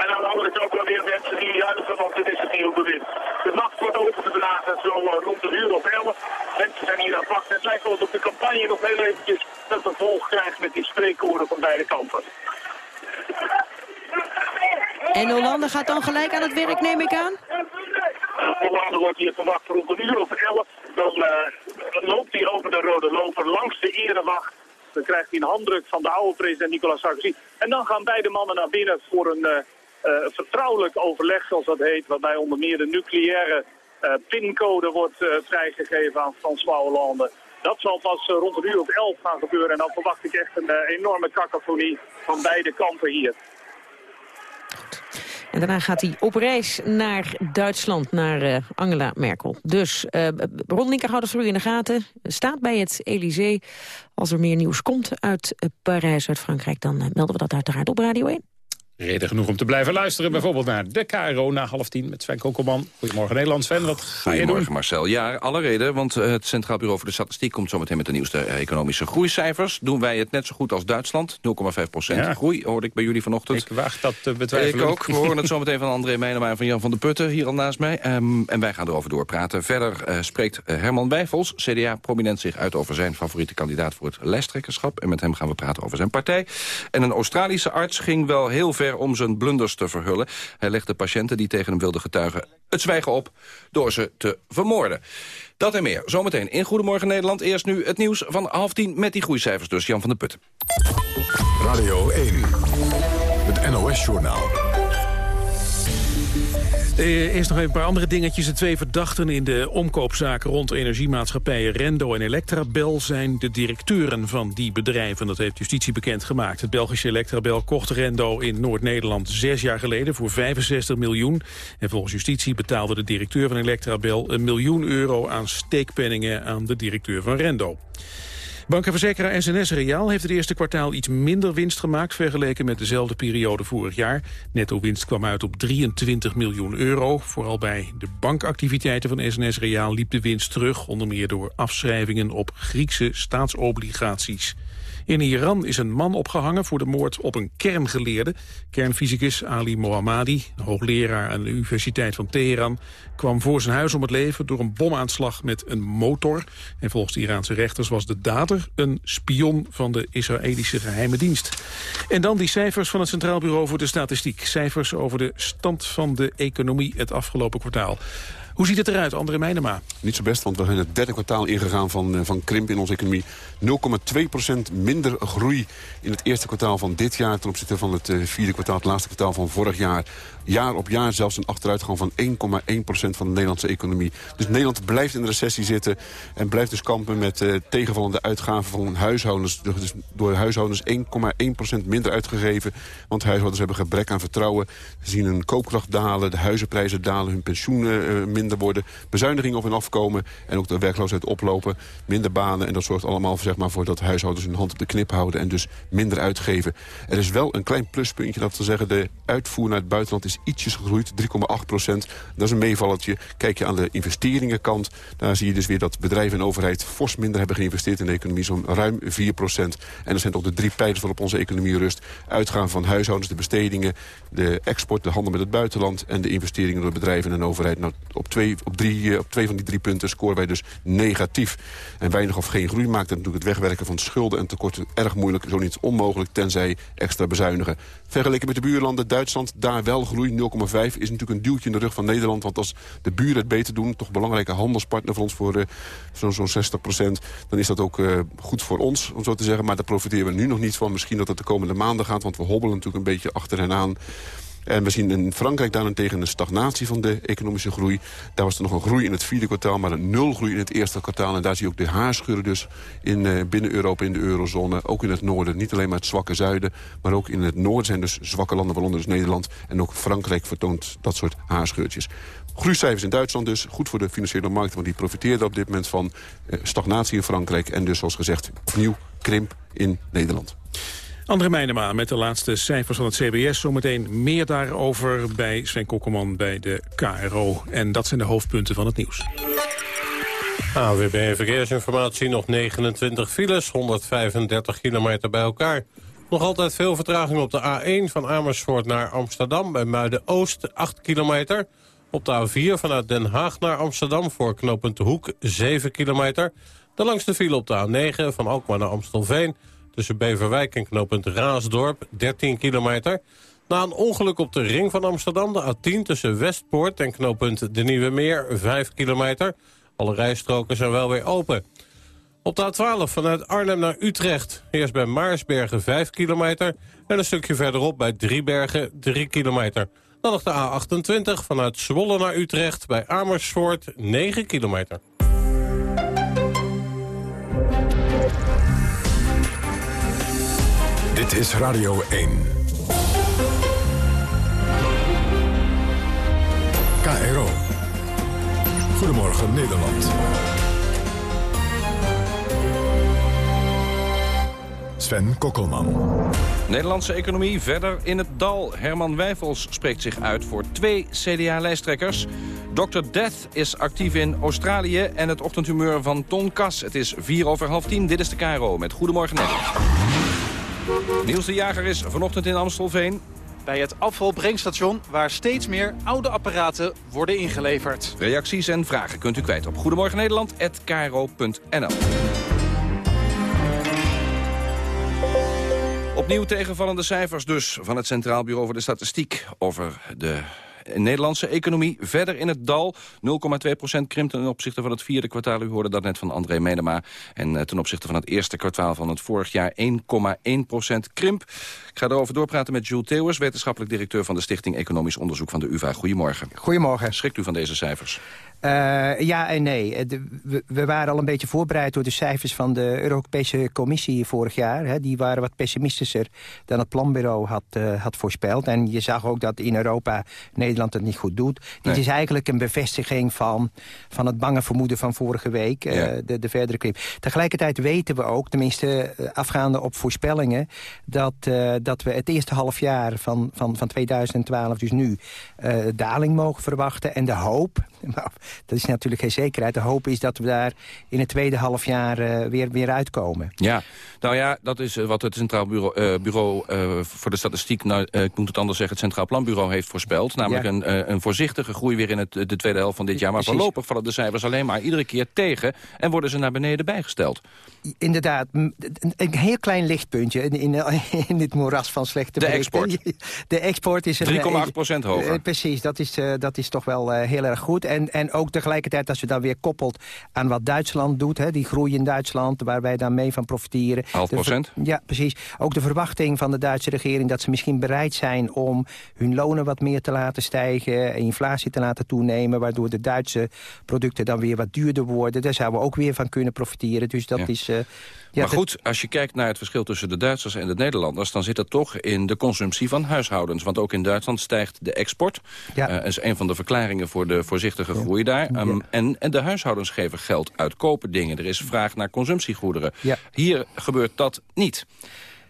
En aan de andere kant wel weer mensen die juichen, want dit is het nieuwe bewind. De nacht wordt overgedragen zo rond de uur of elf. Mensen zijn hier aan het wachten. Het lijkt wel alsof de campagne nog heel eventjes een vervolg krijgt met die spreekwoorden van beide kanten. En Hollande gaat dan gelijk aan het werk, neem ik aan? Hollande wordt hier verwacht rond een uur of elf. Dan uh, loopt hij over de rode loper langs de erewacht. Dan krijgt hij een handdruk van de oude president Nicolas Sarkozy. En dan gaan beide mannen naar binnen voor een uh, uh, vertrouwelijk overleg, zoals dat heet. Waarbij onder meer de nucleaire pincode wordt vrijgegeven aan François Hollande. Dat zal pas rond een uur of elf gaan gebeuren. En dan verwacht ik echt een enorme cacophonie van beide kanten hier. En daarna gaat hij op reis naar Duitsland, naar uh, Angela Merkel. Dus uh, Ron voor u in de gaten. Staat bij het Elysée. Als er meer nieuws komt uit uh, Parijs, uit Frankrijk... dan melden we dat uiteraard op Radio 1. Reden genoeg om te blijven luisteren. Bijvoorbeeld naar de KRO na half tien met Sven Kokkelman. Goedemorgen Nederland, Sven. Wat ga je Goedemorgen doen? Marcel. Ja, alle reden, want eh, het Centraal Bureau voor de Statistiek... komt zometeen met de nieuwste eh, economische groeicijfers. Doen wij het net zo goed als Duitsland. 0,5 procent Ja. groei, hoorde ik bij jullie vanochtend. Ik waag dat te betwijfelen. Ik ook. We horen het zometeen van André Meijnema en van Jan van der Putten... hier al naast mij. Ehm, en wij gaan erover doorpraten. Verder eh, spreekt eh, Herman Wijfels, CDA, prominent zich uit... over zijn favoriete kandidaat voor het lijsttrekkerschap. En met hem gaan we praten over zijn partij. En een Australische arts ging wel heel ver om zijn blunders te verhullen. Hij legde patiënten die tegen hem wilden getuigen het zwijgen op... door ze te vermoorden. Dat en meer. Zometeen in Goedemorgen Nederland. Eerst nu het nieuws van half tien met die groeicijfers. Dus Jan van der Putten. Radio 1, het NOS-journaal. Eh, eerst nog even een paar andere dingetjes. De twee verdachten in de omkoopzaken rond energiemaatschappijen Rendo en Electrabel zijn de directeuren van die bedrijven. Dat heeft justitie bekendgemaakt. Het Belgische Electrabel kocht Rendo in Noord-Nederland zes jaar geleden voor 65 miljoen. En volgens justitie betaalde de directeur van Electrabel een miljoen euro aan steekpenningen aan de directeur van Rendo. Bank en verzekeraar SNS Reaal heeft het eerste kwartaal iets minder winst gemaakt vergeleken met dezelfde periode vorig jaar. Netto winst kwam uit op 23 miljoen euro. Vooral bij de bankactiviteiten van SNS Reaal liep de winst terug, onder meer door afschrijvingen op Griekse staatsobligaties. In Iran is een man opgehangen voor de moord op een kerngeleerde. Kernfysicus Ali Mohammadi, hoogleraar aan de Universiteit van Teheran... kwam voor zijn huis om het leven door een bomaanslag met een motor. En volgens de Iraanse rechters was de dader een spion van de Israëlische geheime dienst. En dan die cijfers van het Centraal Bureau voor de Statistiek. Cijfers over de stand van de economie het afgelopen kwartaal. Hoe ziet het eruit, André Meijnema? Niet zo best, want we zijn het derde kwartaal ingegaan van, eh, van krimp in onze economie. 0,2% minder groei in het eerste kwartaal van dit jaar... ten opzichte van het eh, vierde kwartaal, het laatste kwartaal van vorig jaar. Jaar op jaar zelfs een achteruitgang van 1,1% van de Nederlandse economie. Dus Nederland blijft in de recessie zitten... en blijft dus kampen met eh, tegenvallende uitgaven van huishoudens. Dus door huishoudens 1,1% minder uitgegeven. Want huishoudens hebben gebrek aan vertrouwen. Ze zien hun koopkracht dalen, de huizenprijzen dalen... hun pensioenen eh, minder worden, bezuinigingen op hun afkomen... en ook de werkloosheid oplopen, minder banen. En dat zorgt allemaal zeg maar, voor dat huishoudens hun hand op de knip houden... en dus minder uitgeven. Er is wel een klein pluspuntje, dat te zeggen... de uitvoer naar het buitenland is ietsjes gegroeid, 3,8 procent. Dat is een meevalletje. Kijk je aan de investeringenkant, daar zie je dus weer dat bedrijven en overheid... fors minder hebben geïnvesteerd in de economie, zo'n ruim 4 procent. En dat zijn toch de drie pijlers waarop onze economie rust. Uitgaan van huishoudens, de bestedingen, de export, de handel met het buitenland... en de investeringen door bedrijven en overheid. Nou, op, twee, op, drie, eh, op twee van die drie punten scoren wij dus negatief. En weinig of geen groei maakt het natuurlijk het wegwerken van schulden en tekorten erg moeilijk, zo niet onmogelijk, tenzij extra bezuinigen. Vergeleken met de buurlanden, Duitsland, daar wel groei, 0,5 is natuurlijk een duwtje in de rug van Nederland. Want als de buren het beter doen, toch belangrijke handelspartner voor ons voor uh, zo'n zo 60 procent, dan is dat ook uh, goed voor ons, om zo te zeggen. Maar daar profiteren we nu nog niet van. Misschien dat het de komende maanden gaat, want we hobbelen natuurlijk een beetje achter hen aan. En we zien in Frankrijk daarentegen een stagnatie van de economische groei. Daar was er nog een groei in het vierde kwartaal, maar een nulgroei in het eerste kwartaal. En daar zie je ook de haarscheuren dus in, uh, binnen Europa, in de eurozone. Ook in het noorden, niet alleen maar het zwakke zuiden. Maar ook in het noorden zijn dus zwakke landen, waaronder dus Nederland. En ook Frankrijk vertoont dat soort haarscheurtjes. Groeicijfers in Duitsland dus, goed voor de financiële markt... want die profiteerden op dit moment van uh, stagnatie in Frankrijk... en dus, zoals gezegd, opnieuw krimp in Nederland. André Meijnema met de laatste cijfers van het CBS. Zometeen meer daarover bij Sven Kokkerman bij de KRO. En dat zijn de hoofdpunten van het nieuws. AWB Verkeersinformatie, nog 29 files, 135 kilometer bij elkaar. Nog altijd veel vertraging op de A1 van Amersfoort naar Amsterdam... bij Muiden-Oost, 8 kilometer. Op de A4 vanuit Den Haag naar Amsterdam voor knooppunt De Hoek, 7 kilometer. De file op de A9 van Alkmaar naar Amstelveen... tussen Beverwijk en knooppunt Raasdorp, 13 kilometer. Na een ongeluk op de ring van Amsterdam, de A10 tussen Westpoort... en knooppunt De Nieuwe Meer, 5 kilometer... Alle rijstroken zijn wel weer open. Op de A12 vanuit Arnhem naar Utrecht. Eerst bij Maarsbergen 5 kilometer. En een stukje verderop bij Driebergen 3 kilometer. Dan nog de A28 vanuit Zwolle naar Utrecht. Bij Amersfoort 9 kilometer. Dit is Radio 1. KRO. Goedemorgen Nederland. Sven Kokkelman. Nederlandse economie verder in het dal. Herman Wijfels spreekt zich uit voor twee CDA-lijsttrekkers. Dr. Death is actief in Australië en het ochtendhumeur van Ton Kas. Het is vier over half tien. Dit is de Caro met Goedemorgen Nederland. Niels de Jager is vanochtend in Amstelveen. Bij het afvalbrengstation waar steeds meer oude apparaten worden ingeleverd. Reacties en vragen kunt u kwijt op Goedemorgen Nederland@kro.nl. Opnieuw tegenvallende cijfers dus van het Centraal Bureau voor de Statistiek... over de Nederlandse economie verder in het dal. 0,2% krimpt ten opzichte van het vierde kwartaal. U hoorde dat net van André Medema. En eh, ten opzichte van het eerste kwartaal van het vorig jaar 1,1% krimp. Ik ga erover doorpraten met Jules Theeuwers... wetenschappelijk directeur van de Stichting Economisch Onderzoek van de UvA. Goedemorgen. Goedemorgen. Schrikt u van deze cijfers? Uh, ja en nee. Eh, we, we, waren al een beetje voorbereid door de cijfers van de Europese Commissie vorig jaar. Hè. Die waren wat pessimistischer dan het planbureau had, uh, had voorspeld. En je zag ook dat in Europa Nederland het niet goed doet. Nee. Dit is eigenlijk een bevestiging van, van het bange vermoeden van vorige week. Uh, ja. de, de verdere krimp. Tegelijkertijd weten we ook, tenminste afgaande op voorspellingen... dat, dat we het eerste half jaar van, van, van 2012, dus nu, daling mogen verwachten. En de hoop... dat is natuurlijk geen zekerheid. De hoop is dat we daar in het tweede halfjaar uh, weer, weer uitkomen. Ja, nou ja, dat is wat het Centraal Bureau, uh, bureau uh, voor de Statistiek... Nou, ik moet het anders zeggen, het Centraal Planbureau heeft voorspeld. Namelijk ja. een, een voorzichtige groei weer in het, de tweede helft van dit jaar. Maar Precies. voorlopig vallen de cijfers alleen maar iedere keer tegen... en worden ze naar beneden bijgesteld. Inderdaad, een heel klein lichtpuntje in, in, in dit moeras van slechte De export. De export is... 3,8 procent hoger. Precies, dat is, dat is toch wel heel erg goed. En, en ook tegelijkertijd als je dat weer koppelt aan wat Duitsland doet... Hè, die groei in Duitsland, waar wij dan mee van profiteren. Half procent? Ja, precies. Ook de verwachting van de Duitse regering... dat ze misschien bereid zijn om hun lonen wat meer te laten stijgen... inflatie te laten toenemen... waardoor de Duitse producten dan weer wat duurder worden. Daar zouden we ook weer van kunnen profiteren. Dus dat ja. is... Uh, ja, maar goed, als je kijkt naar het verschil tussen de Duitsers en de Nederlanders... dan zit het toch in de consumptie van huishoudens. Want ook in Duitsland stijgt de export. Ja. Uh, is een van de verklaringen voor de voorzichtige ja. groei daar. Um, ja. en, en de huishoudens geven geld uit, kopen dingen. Er is vraag naar consumptiegoederen. Hier gebeurt dat niet.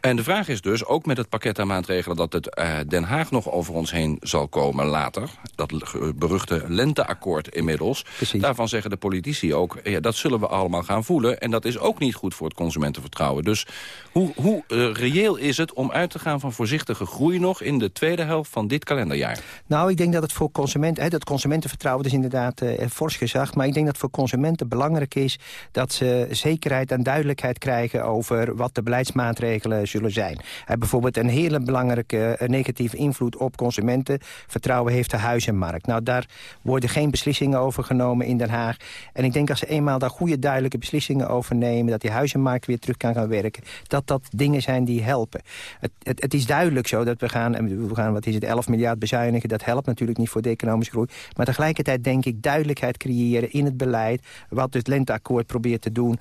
En de vraag is dus, ook met het pakket aan maatregelen... dat het uh, Den Haag nog over ons heen zal komen later... dat beruchte lenteakkoord inmiddels... Precies. daarvan zeggen de politici ook... Ja, dat zullen we allemaal gaan voelen... en dat is ook niet goed voor het consumentenvertrouwen. Dus hoe, hoe uh, reëel is het om uit te gaan van voorzichtige groei nog... in de tweede helft van dit kalenderjaar? Nou, ik denk dat het voor consumenten... Hè, dat consumentenvertrouwen is inderdaad uh, fors gezegd... maar ik denk dat voor consumenten belangrijk is... dat ze zekerheid en duidelijkheid krijgen over wat de beleidsmaatregelen zullen zijn. Hij bijvoorbeeld een hele belangrijke uh, negatieve invloed op consumenten. Vertrouwen heeft de huizenmarkt. Nou, daar worden geen beslissingen over genomen in Den Haag. En ik denk als ze eenmaal daar goede duidelijke beslissingen over nemen... dat die huizenmarkt weer terug kan gaan werken... dat dat dingen zijn die helpen. Het, het, het is duidelijk zo dat we gaan, we gaan, wat is het, 11 miljard bezuinigen. Dat helpt natuurlijk niet voor de economische groei. Maar tegelijkertijd denk ik duidelijkheid creëren in het beleid... wat het lenteakkoord probeert te doen,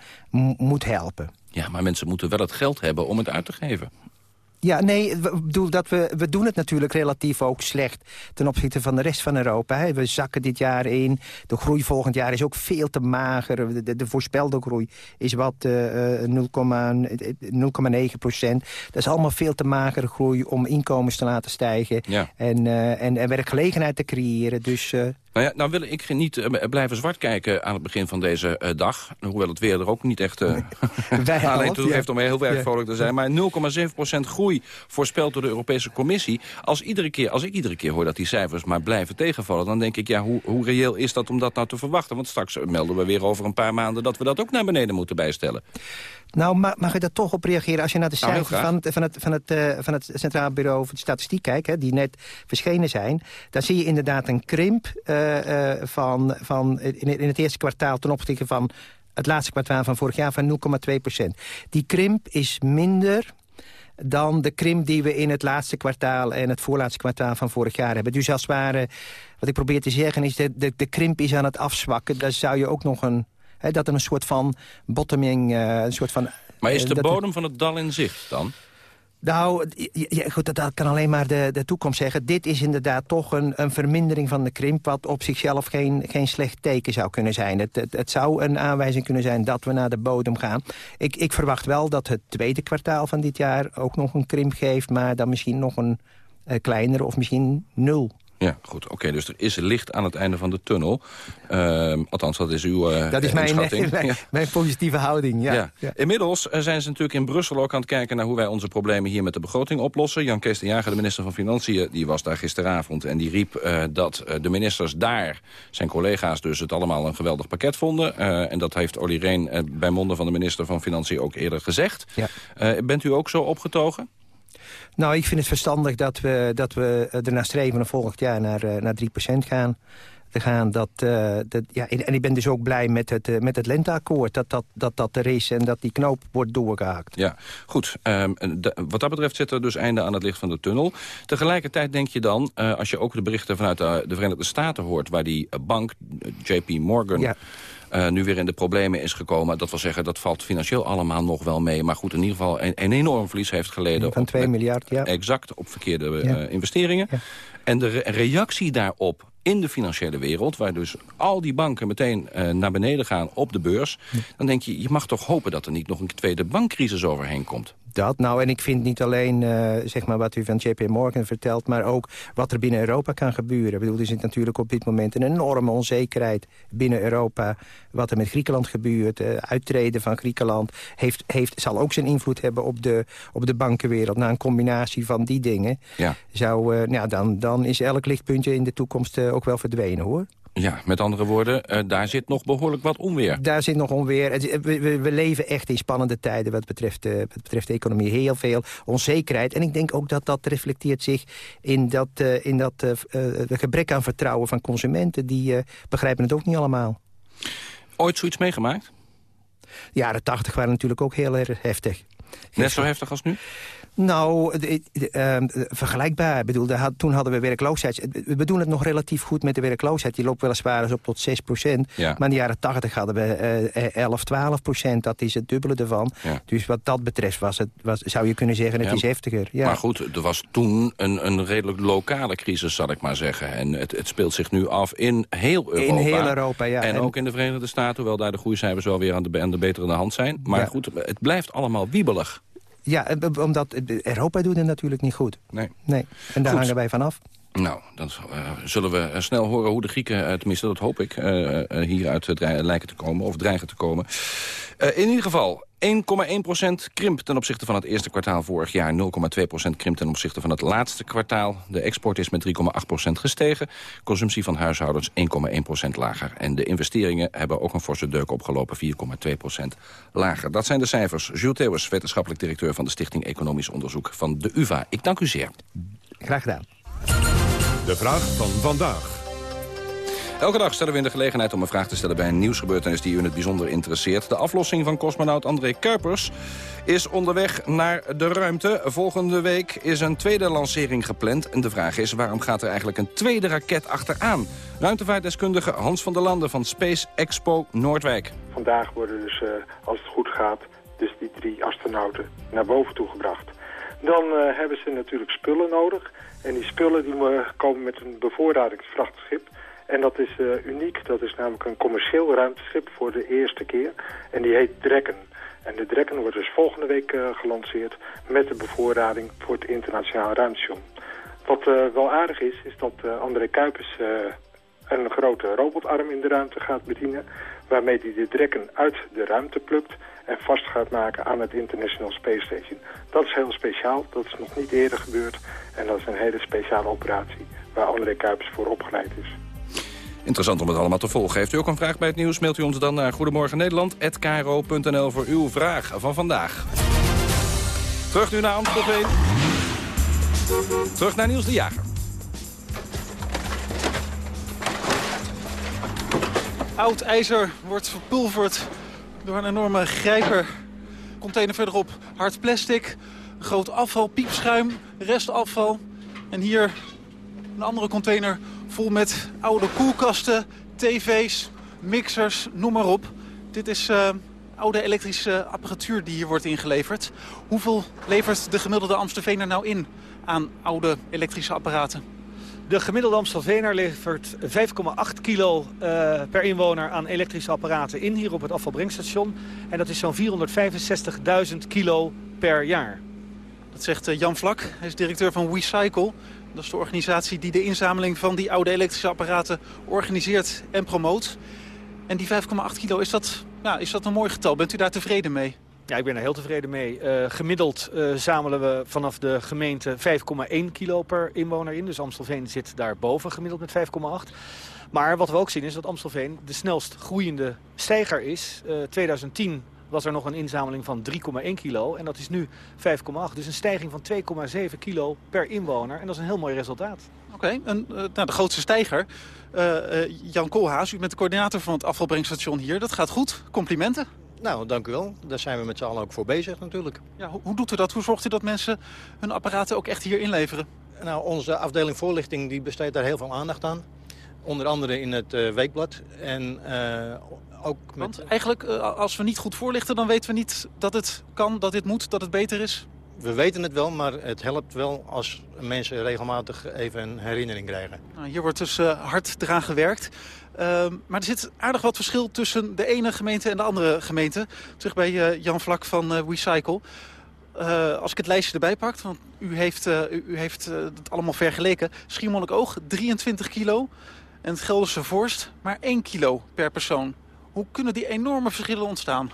moet helpen. Ja, maar mensen moeten wel het geld hebben om het uit te geven. Ja, nee, we, dat we, we doen het natuurlijk relatief ook slecht ten opzichte van de rest van Europa. Hè. We zakken dit jaar in. De groei volgend jaar is ook veel te mager. De, de, de voorspelde groei is wat uh, 0,9 procent. Dat is allemaal veel te magere groei om inkomens te laten stijgen. Ja. En, uh, en, en werkgelegenheid te creëren. Dus... Uh, nou ja, nou wil ik niet uh, blijven zwart kijken aan het begin van deze uh, dag. Hoewel het weer er ook niet echt uh, alleen toe heeft om heel erg vrolijk te zijn. Maar 0,7% groei voorspeld door de Europese Commissie. Als, iedere keer, als ik iedere keer hoor dat die cijfers maar blijven tegenvallen... dan denk ik, ja, hoe, hoe reëel is dat om dat nou te verwachten? Want straks melden we weer over een paar maanden... dat we dat ook naar beneden moeten bijstellen. Nou, mag, mag ik daar toch op reageren als je naar de nou, cijfers van, van, het, van, het, uh, van het Centraal Bureau voor de Statistiek kijkt... Hè, die net verschenen zijn, dan zie je inderdaad een krimp uh, uh, van, van in, in het eerste kwartaal... ten opzichte van het laatste kwartaal van vorig jaar van 0,2 procent. Die krimp is minder dan de krimp die we in het laatste kwartaal... en het voorlaatste kwartaal van vorig jaar hebben. Dus als het ware, wat ik probeer te zeggen is... de, de, de krimp is aan het afzwakken. Daar zou je ook nog een dat er een soort van bottoming, uh, een soort van... Maar is de bodem van het dal in zicht dan? Nou, goed, dat, dat, kan alleen maar de, de toekomst zeggen. Dit is inderdaad toch een, een vermindering van de krimp... wat op zichzelf geen, geen slecht teken zou kunnen zijn. Het, het, het, zou een aanwijzing kunnen zijn dat we naar de bodem gaan. Ik, ik verwacht wel dat het tweede kwartaal van dit jaar ook nog een krimp geeft... maar dan misschien nog een uh, kleinere of misschien nul. Ja, goed. Oké, dus er is licht aan het einde van de tunnel. Uh, althans, dat is uw uh, Dat is mijn, mijn, mijn, positieve houding, ja. ja. ja. Inmiddels uh, zijn ze natuurlijk in Brussel ook aan het kijken... naar hoe wij onze problemen hier met de begroting oplossen. Jan Kees de Jager, de minister van Financiën, die was daar gisteravond... en die riep uh, dat de ministers daar, zijn collega's dus... het allemaal een geweldig pakket vonden. en dat heeft Olly Reen bij monden van de minister van Financiën ook eerder gezegd. Ja. bent u ook zo opgetogen? Nou, ik vind het verstandig dat we, dat we ernaar streven om volgend jaar naar, uh, naar 3% gaan. Te gaan dat, uh, dat, ja, en ik ben dus ook blij met het, uh, met het lenteakkoord. Dat dat, dat dat er is en dat die knoop wordt doorgehaakt. Ja, goed. Um, de, wat dat betreft zit er dus einde aan het licht van de tunnel. Tegelijkertijd denk je dan, uh, als je ook de berichten vanuit de, de Verenigde Staten hoort... waar die bank, JP Morgan... Ja uh, nu weer in de problemen is gekomen. Dat wil zeggen, dat valt financieel allemaal nog wel mee. Maar goed, in ieder geval een, een enorm verlies heeft geleden. Van 2 miljard, ja. Exact, op verkeerde uh, investeringen. Ja. En de re reactie daarop in de financiële wereld... waar dus al die banken meteen uh, naar beneden gaan op de beurs... Ja. dan denk je, je mag toch hopen dat er niet nog een tweede bankcrisis overheen komt dat. Nou, en ik vind niet alleen uh, zeg maar wat u van JP Morgan vertelt... maar ook wat er binnen Europa kan gebeuren. Ik bedoel, er zit natuurlijk op dit moment een enorme onzekerheid binnen Europa... wat er met Griekenland gebeurt, uh, uittreden van Griekenland... Heeft, heeft, zal ook zijn invloed hebben op de, op de bankenwereld. Na een combinatie van die dingen... Ja. Zou, uh, nou, dan, dan is elk lichtpuntje in de toekomst ook wel verdwenen, hoor. Ja, met andere woorden, uh, daar zit nog behoorlijk wat onweer. Daar zit nog onweer. We, we, we leven echt in spannende tijden wat betreft, uh, wat betreft de economie. Heel veel onzekerheid. En ik denk ook dat dat reflecteert zich in dat, uh, in dat gebrek aan vertrouwen van consumenten. Die begrijpen het ook niet allemaal. Ooit zoiets meegemaakt? De jaren tachtig waren natuurlijk ook heel erg heftig. Net zo heftig als nu? Nou, de, de, uh, vergelijkbaar. Ik bedoel, had, toen hadden we werkloosheid. We doen het nog relatief goed met de werkloosheid. Die loopt weliswaar eens op tot 6 procent. Ja. Maar in de jaren 80 hadden we uh, 11, 12 procent. Dat is het dubbele ervan. Ja. Dus wat dat betreft was het, was, zou je kunnen zeggen, het ja. is heftiger. Ja. Maar goed, er was toen een, een redelijk lokale crisis, zal ik maar zeggen. En het, het speelt zich nu af in heel Europa. In heel Europa, ja. En, en ook in de Verenigde Staten, hoewel daar de groeicijfers wel weer aan de, aan de betere hand zijn. Maar goed, het blijft allemaal wiebelig. Ja, omdat Europa doet het natuurlijk niet goed. Nee. nee. En daar Goed. hangen wij vanaf. Nou, dan uh, zullen we uh, snel horen hoe de Grieken, uh, tenminste dat hoop ik, hieruit lijken te komen of dreigen te komen. in ieder geval, 1,1% krimp ten opzichte van het eerste kwartaal vorig jaar. 0,2% krimp ten opzichte van het laatste kwartaal. De export is met 3,8% gestegen. Consumptie van huishoudens 1,1% lager. En de investeringen hebben ook een forse deuk opgelopen. 4,2% lager. Dat zijn de cijfers. Jules Theeuwers, wetenschappelijk directeur van de Stichting Economisch Onderzoek van de UvA. Ik dank u zeer. Graag gedaan. De vraag van vandaag. Elke dag stellen we in de gelegenheid om een vraag te stellen bij een nieuwsgebeurtenis die u in het bijzonder interesseert. De aflossing van cosmonaut André Kuipers is onderweg naar de ruimte. Volgende week is een tweede lancering gepland. En de vraag is, waarom gaat er eigenlijk een tweede raket achteraan? Ruimtevaartdeskundige Hans van der Landen van Space Expo Noordwijk. Vandaag worden dus, uh, als het goed gaat, dus die drie astronauten naar boven toe gebracht. Dan uh, hebben ze natuurlijk spullen nodig. En die spullen die komen met een bevoorradingsvrachtschip. En dat is uh, uniek. Dat is namelijk een commercieel ruimteschip voor de eerste keer. En die heet Drekken. En de Drekken wordt dus volgende week uh, gelanceerd met de bevoorrading voor het internationaal ruimtestation. Wat uh, wel aardig is, is dat André Kuipers een grote robotarm in de ruimte gaat bedienen. Waarmee hij de Drekken uit de ruimte plukt en vast gaat maken aan het International Space Station. Dat is heel speciaal. Dat is nog niet eerder gebeurd. En dat is een hele speciale operatie waar André Kuipers voor opgeleid is. Interessant om het allemaal te volgen. Heeft u ook een vraag bij het nieuws, mailt u ons dan naar Goedemorgen Nederland@kro.nl voor uw vraag van vandaag. Terug nu naar Amstelveen. Terug naar Niels de Jager. Oud ijzer wordt verpulverd door een enorme grijper. Container verderop hard plastic, groot afval, piepschuim, restafval. En hier een andere container vol met oude koelkasten, tv's, mixers, noem maar op. Dit is uh, oude elektrische apparatuur die hier wordt ingeleverd. Hoeveel levert de gemiddelde Amstelveener nou in aan oude elektrische apparaten? De gemiddelde Amstelveener levert 5,8 kilo uh, per inwoner aan elektrische apparaten in hier op het afvalbrengstation. En dat is zo'n 465.000 kilo per jaar. Dat zegt uh, Jan Vlak, hij is directeur van WeCycle. Dat is de organisatie die de inzameling van die oude elektrische apparaten organiseert en promoot. En die 5,8 kilo, is dat, ja, is dat een mooi getal? Bent u daar tevreden mee? Ja, ik ben er heel tevreden mee. Uh, gemiddeld uh, zamelen we vanaf de gemeente 5,1 kilo per inwoner in. Dus Amstelveen zit daarboven gemiddeld met 5,8. Maar wat we ook zien is dat Amstelveen de snelst groeiende stijger is. Uh, 2010 was er nog een inzameling van 3,1 kilo en dat is nu 5,8. Dus een stijging van 2,7 kilo per inwoner. En dat is een heel mooi resultaat. Oké, okay, nou, de grootste stijger, Jan Koolhaas, u bent de coördinator van het afvalbrengstation hier. Dat gaat goed. Complimenten. Nou, dank u wel. Daar zijn we met z'n allen ook voor bezig natuurlijk. Ja, hoe, hoe doet u dat? Hoe zorgt u dat mensen hun apparaten ook echt hier inleveren? Nou, onze afdeling voorlichting die besteedt daar heel veel aandacht aan. Onder andere in het uh, weekblad. En uh, ook met... Want eigenlijk, uh, als we niet goed voorlichten, dan weten we niet dat het kan, dat dit moet, dat het beter is? We weten het wel, maar het helpt wel als mensen regelmatig even een herinnering krijgen. Nou, hier wordt dus hard eraan gewerkt. Uh, maar er zit aardig wat verschil tussen de ene gemeente en de andere gemeente. Terug bij uh, Jan Vlak van uh, WeCycle. als ik het lijstje erbij pak, want u heeft, u, u heeft het allemaal vergeleken. Schiermonnikoog 23 kilo en het Gelderse Vorst maar 1 kilo per persoon. Hoe kunnen die enorme verschillen ontstaan?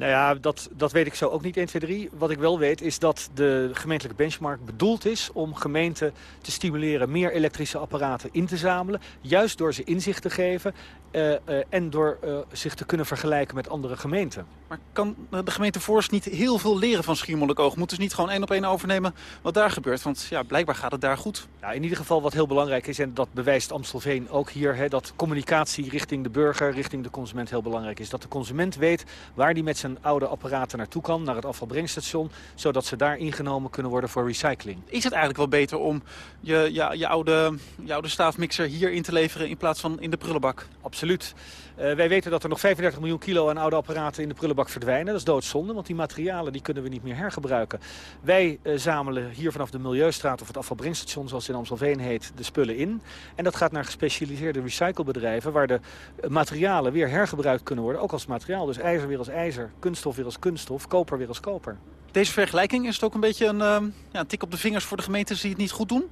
Nou ja, dat, dat weet ik zo ook niet 1, 2, 3. Wat ik wel weet is dat de gemeentelijke benchmark bedoeld is... om gemeenten te stimuleren meer elektrische apparaten in te zamelen. Juist door ze inzicht te geven uh, uh, en door uh, zich te kunnen vergelijken met andere gemeenten. Maar kan de gemeente Voorst niet heel veel leren van Schiermonnikoog? Moeten ze niet gewoon één op één overnemen wat daar gebeurt? Want ja, blijkbaar gaat het daar goed. Nou, in ieder geval wat heel belangrijk is, en dat bewijst Amstelveen ook hier... Hè, dat communicatie richting de burger, richting de consument heel belangrijk is. Dat de consument weet waar die met zijn oude apparaten naartoe kan, naar het afvalbrengstation... zodat ze daar ingenomen kunnen worden voor recycling. Is het eigenlijk wel beter om je, je, je, oude, je oude staafmixer hier in te leveren in plaats van in de prullenbak? Absoluut. Uh, wij weten dat er nog 35 miljoen kilo aan oude apparaten in de prullenbak verdwijnen. Dat is doodzonde, want die materialen die kunnen we niet meer hergebruiken. Wij uh, zamelen hier vanaf de Milieustraat of het afvalbrengstation, zoals het in Amstelveen heet, de spullen in. En dat gaat naar gespecialiseerde recyclebedrijven waar de uh, materialen weer hergebruikt kunnen worden. Ook als materiaal, dus ijzer weer als ijzer, kunststof weer als kunststof, koper weer als koper. Deze vergelijking, is het ook een beetje een, ja, een tik op de vingers voor de gemeentes die het niet goed doen?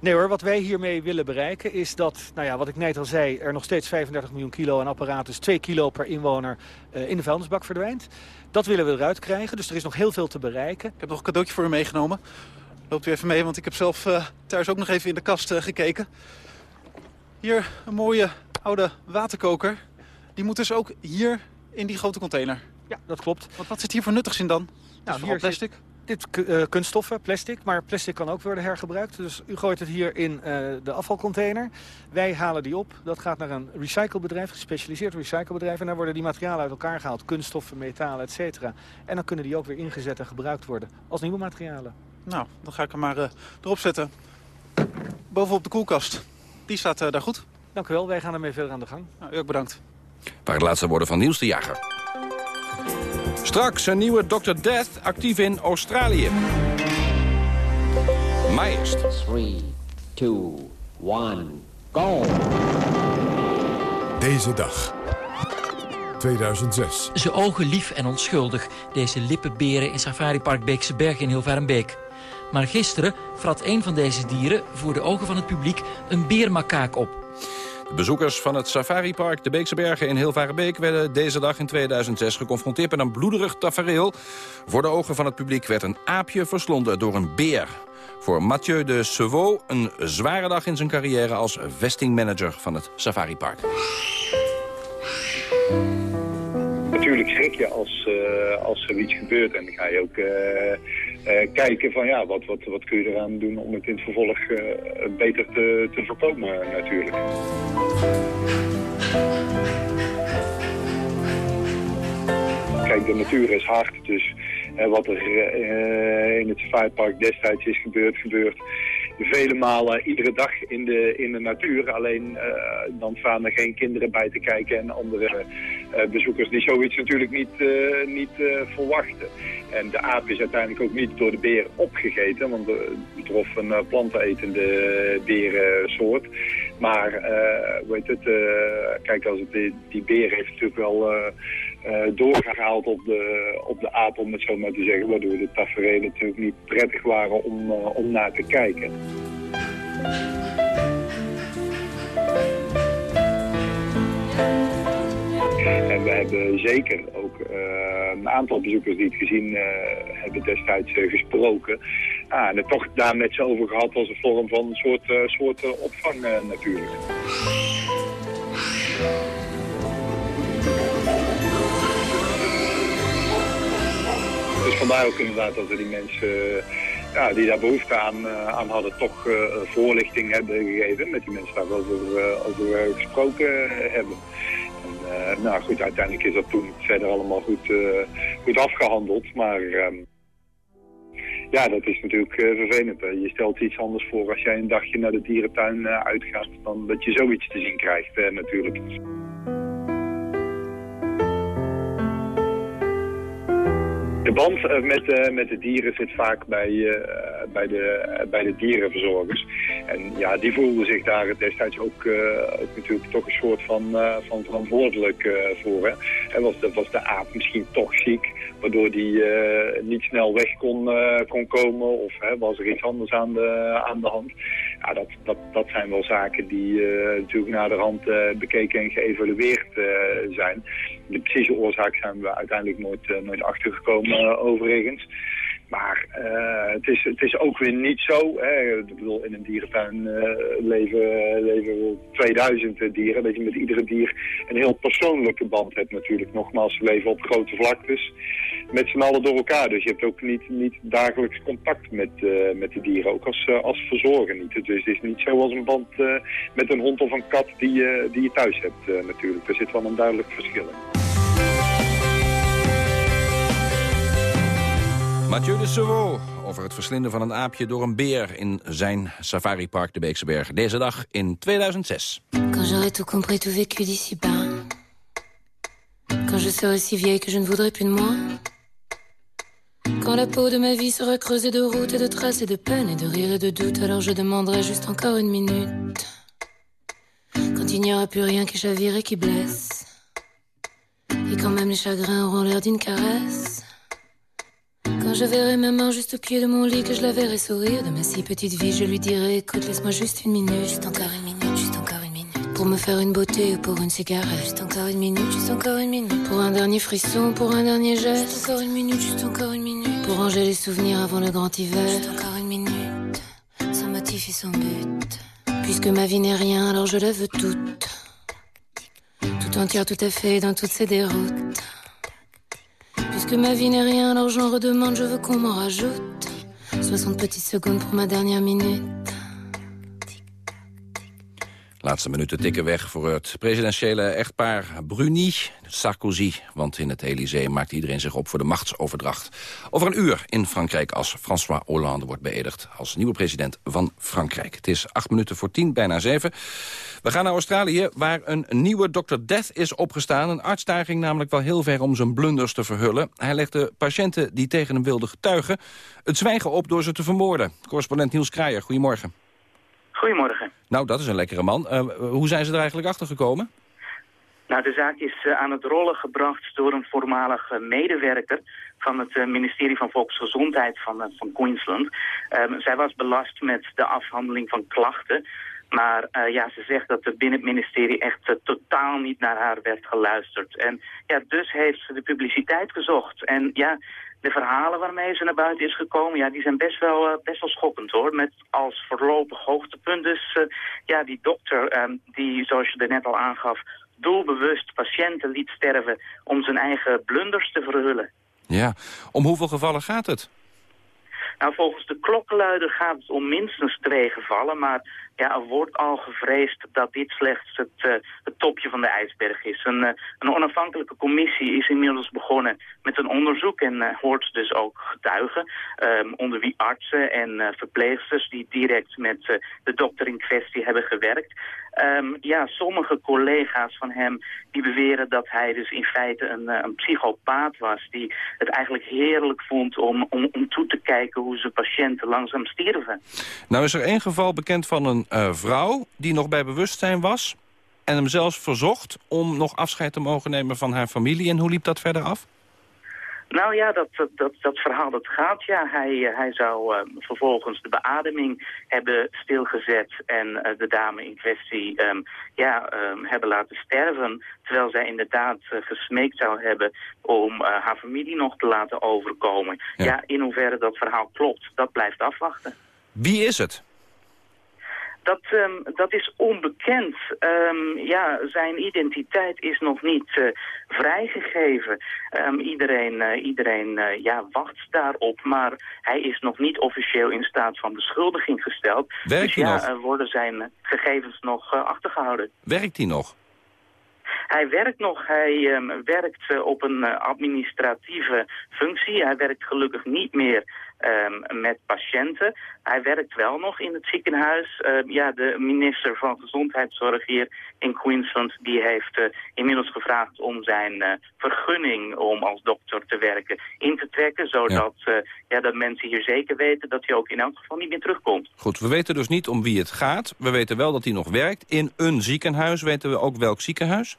Nee hoor, wat wij hiermee willen bereiken is dat, nou ja, wat ik net al zei... er nog steeds 35 miljoen kilo aan apparaten, dus 2 kilo per inwoner uh, in de vuilnisbak verdwijnt. Dat willen we eruit krijgen, dus er is nog heel veel te bereiken. Ik heb nog een cadeautje voor u meegenomen. Loopt u even mee, want ik heb zelf uh, thuis ook nog even in de kast uh, gekeken. Hier een mooie oude waterkoker. Die moet dus ook hier in die grote container. Ja, dat klopt. Wat, wat zit hier voor nuttigs in dan? Nou, hier plastic? Zit... Dit uh, kunststoffen, plastic, maar plastic kan ook worden hergebruikt. Dus u gooit het hier in uh, de afvalcontainer. Wij halen die op. Dat gaat naar een recyclebedrijf, gespecialiseerd recyclebedrijf. En daar worden die materialen uit elkaar gehaald. Kunststoffen, metalen, et cetera. En dan kunnen die ook weer ingezet en gebruikt worden als nieuwe materialen. Nou, dan ga ik hem maar uh, erop zetten. Bovenop de koelkast. Die staat daar goed. Dank u wel. Wij gaan ermee verder aan de gang. Nou, u ook bedankt. Waar het laatste woorden van Niels de Jager. Straks een nieuwe Dr. Death actief in Australië. Maar eerst. 3, 2, 1, go! Deze dag. 2006. Ze ogen lief en onschuldig, deze lippenberen in Safari Park Beekse Berg in Hilvarenbeek. Maar gisteren vrat een van deze dieren voor de ogen van het publiek een beermakaak op. De bezoekers van het safaripark de Beekse Bergen in Hilvarenbeek... werden deze dag in 2006 geconfronteerd met een bloederig tafereel. Voor de ogen van het publiek werd een aapje verslonden door een beer. Voor Mathieu de Sevaux een zware dag in zijn carrière... als vestingmanager van het safaripark. Natuurlijk schrik je als, uh, als er iets gebeurt en dan ga je ook... Uh... Uh, kijken van ja, wat, wat, wat kun je eraan doen om het in het vervolg uh, beter te, te voorkomen natuurlijk. Kijk, de natuur is hard, dus uh, wat er in het safaripark destijds is gebeurd, gebeurt vele malen iedere dag in de, in de natuur. Alleen dan staan er geen kinderen bij te kijken en andere bezoekers die zoiets natuurlijk niet, niet verwachten. En de aap is uiteindelijk ook niet door de beer opgegeten, want het betrof een plantenetende berensoort. Maar, uh, weet het, kijk, als het, die, beer heeft natuurlijk wel doorgehaald op de, op de aap, om het zo maar te zeggen, waardoor de tafereelen natuurlijk niet prettig waren om, om naar te kijken. En we hebben zeker ook uh, een aantal bezoekers die het gezien uh, hebben destijds gesproken. Ah, en het toch daar met ze over gehad als een vorm van een soort, soort opvang natuurlijk. Dus vandaar ook inderdaad dat we die mensen ja, die daar behoefte aan, aan hadden, toch voorlichting hebben gegeven. Met die mensen daar over, over gesproken hebben. Uh, nou goed, uiteindelijk is dat toen verder allemaal goed, uh, goed afgehandeld. Maar uh, ja, dat is natuurlijk uh, vervelend. Je stelt iets anders voor als jij een dagje naar de dierentuin uitgaat... dan dat je zoiets te zien krijgt natuurlijk. De band eh, met, met de dieren zit vaak bij, uh, bij, de, bij de dierenverzorgers. En ja, die voelden zich daar destijds ook, ook natuurlijk toch een soort van, van verantwoordelijk voor. Hè. En was, dat was de aap misschien toch ziek, waardoor die niet snel weg kon, kon komen. Of hè, was er iets anders aan de, aan de hand. Ja, dat, dat, dat zijn wel zaken die natuurlijk naar de hand bekeken en geëvalueerd zijn. De precieze oorzaak zijn we uiteindelijk nooit, nooit achtergekomen. Eh, overigens. Maar uh, het, is, het is ook weer niet zo. Hè. Ik bedoel, in een dierentuin uh, leven, leven 2000 dieren. Dat je met iedere dier een heel persoonlijke band hebt natuurlijk. Nogmaals, ze leven op grote vlaktes met z'n allen door elkaar. Dus je hebt ook niet, niet dagelijks contact met, met de dieren. Ook als, als verzorger niet. Dus het is niet zoals een band met een hond of een kat die, die je thuis hebt natuurlijk. Er zit wel een duidelijk verschil in. Mathieu de Sereau over het verslinden van een aapje door een beer in zijn safaripark de Beekse Bergen. Deze dag in 2006. Quand j'aurai tout compris, tout vécu d'ici bas. Quand je serai si vieille que je ne voudrais plus de moi. Quand la peau de ma vie sera creusée de routes et de traces et de peine et de rire et de doute, alors je demanderai juste encore une minute. Quand il n'y aura plus rien qui chavire et qui blesse. Et quand même les chagrins auront l'air d'une caresse. Quand je verrai ma main juste au pied de mon lit, que je la verrai sourire de ma si petite vie, je lui dirai écoute, laisse-moi juste une minute, juste encore une minute, juste encore une minute. Pour me faire une beauté ou pour une cigarette, juste encore une minute, juste encore une minute. Pour un dernier frisson, pour un dernier geste, juste encore une minute, juste encore une minute. Pour ranger les souvenirs avant le grand hiver, juste encore une minute. Sans motif et sans but. Puisque ma vie n'est rien, alors je la veux toute. Tout entière, tout à fait, dans toutes ses déroutes. Puisque ma vie n'est rien, alors j'en redemande, je veux qu'on m'en rajoute. 60 petites secondes pour ma dernière minute. Laatste minuten tikken weg voor het presidentiële echtpaar Bruni Sarkozy. Want in het Elysée maakt iedereen zich op voor de machtsoverdracht. Over een uur in Frankrijk als François Hollande wordt beëdigd... als nieuwe president van Frankrijk. Het is acht minuten voor tien, bijna zeven. We gaan naar Australië, waar een nieuwe Dr. Death is opgestaan. Een arts daar ging namelijk wel heel ver om zijn blunders te verhullen. Hij legde patiënten die tegen hem wilden getuigen... het zwijgen op door ze te vermoorden. Correspondent Niels Kraaier, goedemorgen. Goedemorgen. Nou, dat is een lekkere man. Uh, hoe zijn ze er eigenlijk achter gekomen? Nou, de zaak is uh, aan het rollen gebracht door een voormalig medewerker van het ministerie van Volksgezondheid van, van Queensland. Ehm, zij was belast met de afhandeling van klachten. Maar ja, ze zegt dat er binnen het ministerie echt totaal niet naar haar werd geluisterd. En ja, dus heeft ze de publiciteit gezocht. En ja, de verhalen waarmee ze naar buiten is gekomen, ja, die zijn best wel, uh, best wel schokkend hoor. Met als voorlopig hoogtepunt dus, uh, ja, die dokter um, die, zoals je er net al aangaf, doelbewust patiënten liet sterven om zijn eigen blunders te verhullen. Ja, om hoeveel gevallen gaat het? Nou, volgens de klokkenluider gaat het om minstens twee gevallen, maar ja, er wordt al gevreesd dat dit slechts het, uh, het topje van de ijsberg is. Een, uh, een, onafhankelijke commissie is inmiddels begonnen met een onderzoek en uh, hoort dus ook getuigen, um, onder wie artsen en verpleegsters die direct met de dokter in kwestie hebben gewerkt. Um, ja, sommige collega's van hem die beweren dat hij dus in feite een, een psychopaat was. Die het eigenlijk heerlijk vond om, om, om toe te kijken hoe zijn patiënten langzaam stierven. Nou is er één geval bekend van een uh, vrouw die nog bij bewustzijn was... en hem zelfs verzocht om nog afscheid te mogen nemen van haar familie. En hoe liep dat verder af? Nou ja, dat, dat, dat, verhaal dat gaat. Ja, hij, hij zou uh, vervolgens de beademing hebben stilgezet en uh, de dame in kwestie um, ja, um, hebben laten sterven. Terwijl zij inderdaad uh, gesmeekt zou hebben om haar familie nog te laten overkomen. Ja. ja, in hoeverre dat verhaal klopt, dat blijft afwachten. Wie is het? Dat, um, dat is onbekend. Um, ja, zijn identiteit is nog niet uh, vrijgegeven. Um, iedereen uh, iedereen uh, ja, wacht daarop, maar hij is nog niet officieel in staat van beschuldiging gesteld. Werkt dus ja, er worden zijn gegevens nog achtergehouden. Werkt hij nog? Hij werkt nog, hij um, werkt uh, op een administratieve functie. Hij werkt gelukkig niet meer um, met patiënten. Hij werkt wel nog in het ziekenhuis. Uh, ja, de minister van Gezondheidszorg hier in Queensland... die heeft uh, inmiddels gevraagd om zijn uh, vergunning om als dokter te werken in te trekken. Zodat ja. ja. dat mensen hier zeker weten dat hij ook in elk geval niet meer terugkomt. Goed, we weten dus niet om wie het gaat. We weten wel dat hij nog werkt in een ziekenhuis. Weten we ook welk ziekenhuis?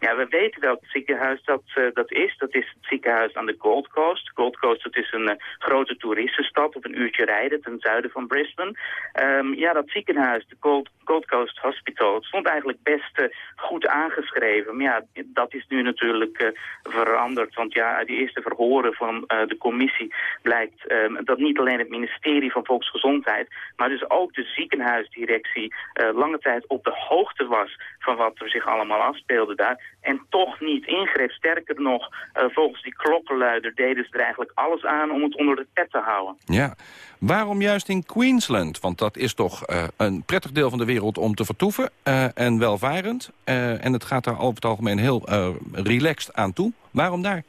Ja, we weten welk ziekenhuis dat, uh, dat is. Dat is het ziekenhuis aan de Gold Coast. Gold Coast dat is een uh, grote toeristenstad op een uurtje rijden ten zuiden van Brisbane. Um, ja, dat ziekenhuis, de Gold, Coast Hospital, het stond eigenlijk best uh, goed aangeschreven. Maar ja, dat is nu natuurlijk veranderd. Want ja, uit die eerste verhoren van de commissie blijkt um, dat niet alleen het ministerie van Volksgezondheid, maar dus ook de ziekenhuisdirectie lange tijd op de hoogte was van wat er zich allemaal afspeelde daar en toch niet ingreep. Sterker nog, uh, volgens die klokkenluider deden ze er eigenlijk alles aan om het onder de pet te houden. Ja, waarom juist in Queensland? Want dat is toch uh, een prettig deel van de wereld om te vertoeven uh, en welvarend. en het gaat daar over het algemeen heel relaxed aan toe. Waarom daar?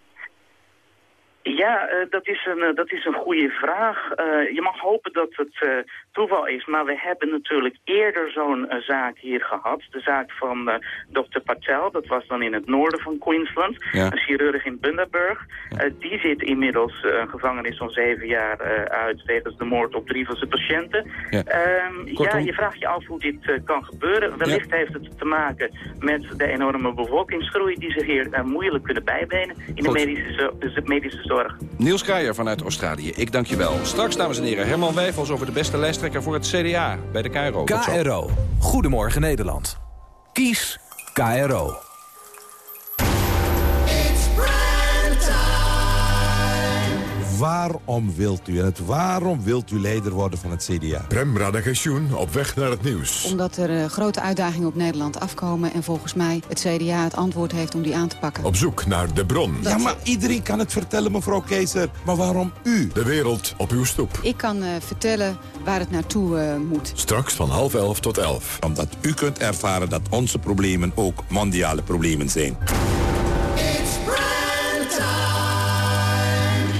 Ja, uh, dat, is een, uh, dat is een goede vraag. Uh, je mag hopen dat het toeval is, maar we hebben natuurlijk eerder zo'n zaak hier gehad. De zaak van Dr. Patel, dat was dan in het noorden van Queensland. Ja. Een chirurg in Bundaberg. Ja. die zit inmiddels een gevangenis van zeven jaar uit wegens de moord op drie van zijn patiënten. Ja, ehm, ja je vraagt je af hoe dit kan gebeuren. Wellicht heeft het te maken met de enorme bevolkingsgroei die zich hier moeilijk kunnen bijbenen in de medische, de medische zorg. Niels Keijer vanuit Australië, ik dank je wel. Straks, dames en heren, Herman Wijfels over de beste lijsttrekker voor het CDA bij de KRO. KRO. Goedemorgen Nederland. Kies KRO. Waarom wilt u het? Waarom wilt u leider worden van het CDA? Prem Radagensjoen op weg naar het nieuws. Omdat er uh, grote uitdagingen op Nederland afkomen... en volgens mij het CDA het antwoord heeft om die aan te pakken. Op zoek naar de bron. Ja, maar iedereen kan het vertellen, mevrouw Keizer. Maar waarom u? De wereld op uw stoep. Ik kan uh, vertellen waar het naartoe uh, moet. Straks van half elf tot elf. Omdat u kunt ervaren dat onze problemen ook mondiale problemen zijn.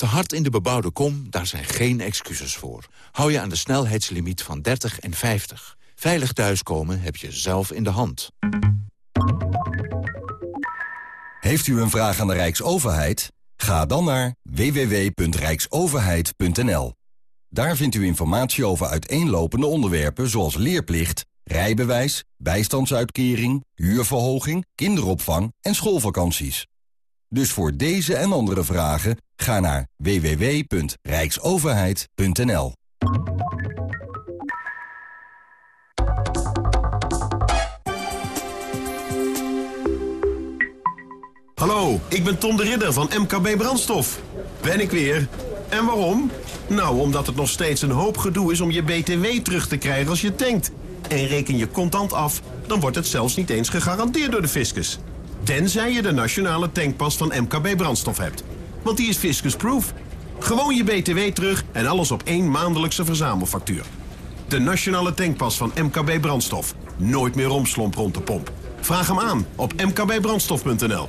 Te hard in de bebouwde kom, daar zijn geen excuses voor. Hou je aan de snelheidslimiet van 30 en 50. Veilig thuiskomen heb je zelf in de hand. Heeft u een vraag aan de Rijksoverheid? Ga dan naar www.rijksoverheid.nl. Daar vindt u informatie over uiteenlopende onderwerpen zoals leerplicht, rijbewijs, bijstandsuitkering, huurverhoging, kinderopvang en schoolvakanties. Dus voor deze en andere vragen ga naar www.rijksoverheid.nl. Hallo, ik ben Tom de Ridder van MKB Brandstof. Ben ik weer. En waarom? Nou, omdat het nog steeds een hoop gedoe is om je BTW terug te krijgen als je tankt. En reken je contant af, dan wordt het zelfs niet eens gegarandeerd door de fiscus. Tenzij je de nationale tankpas van MKB Brandstof hebt. Want die is fiscusproof. Gewoon je BTW terug en alles op één maandelijkse verzamelfactuur. De nationale tankpas van MKB Brandstof. Nooit meer romslomp rond de pomp. Vraag hem aan op mkbbrandstof.nl.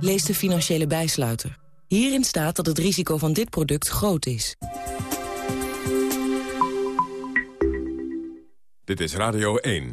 Lees de financiële bijsluiter. Hierin staat dat het risico van dit product groot is. Dit is Radio 1.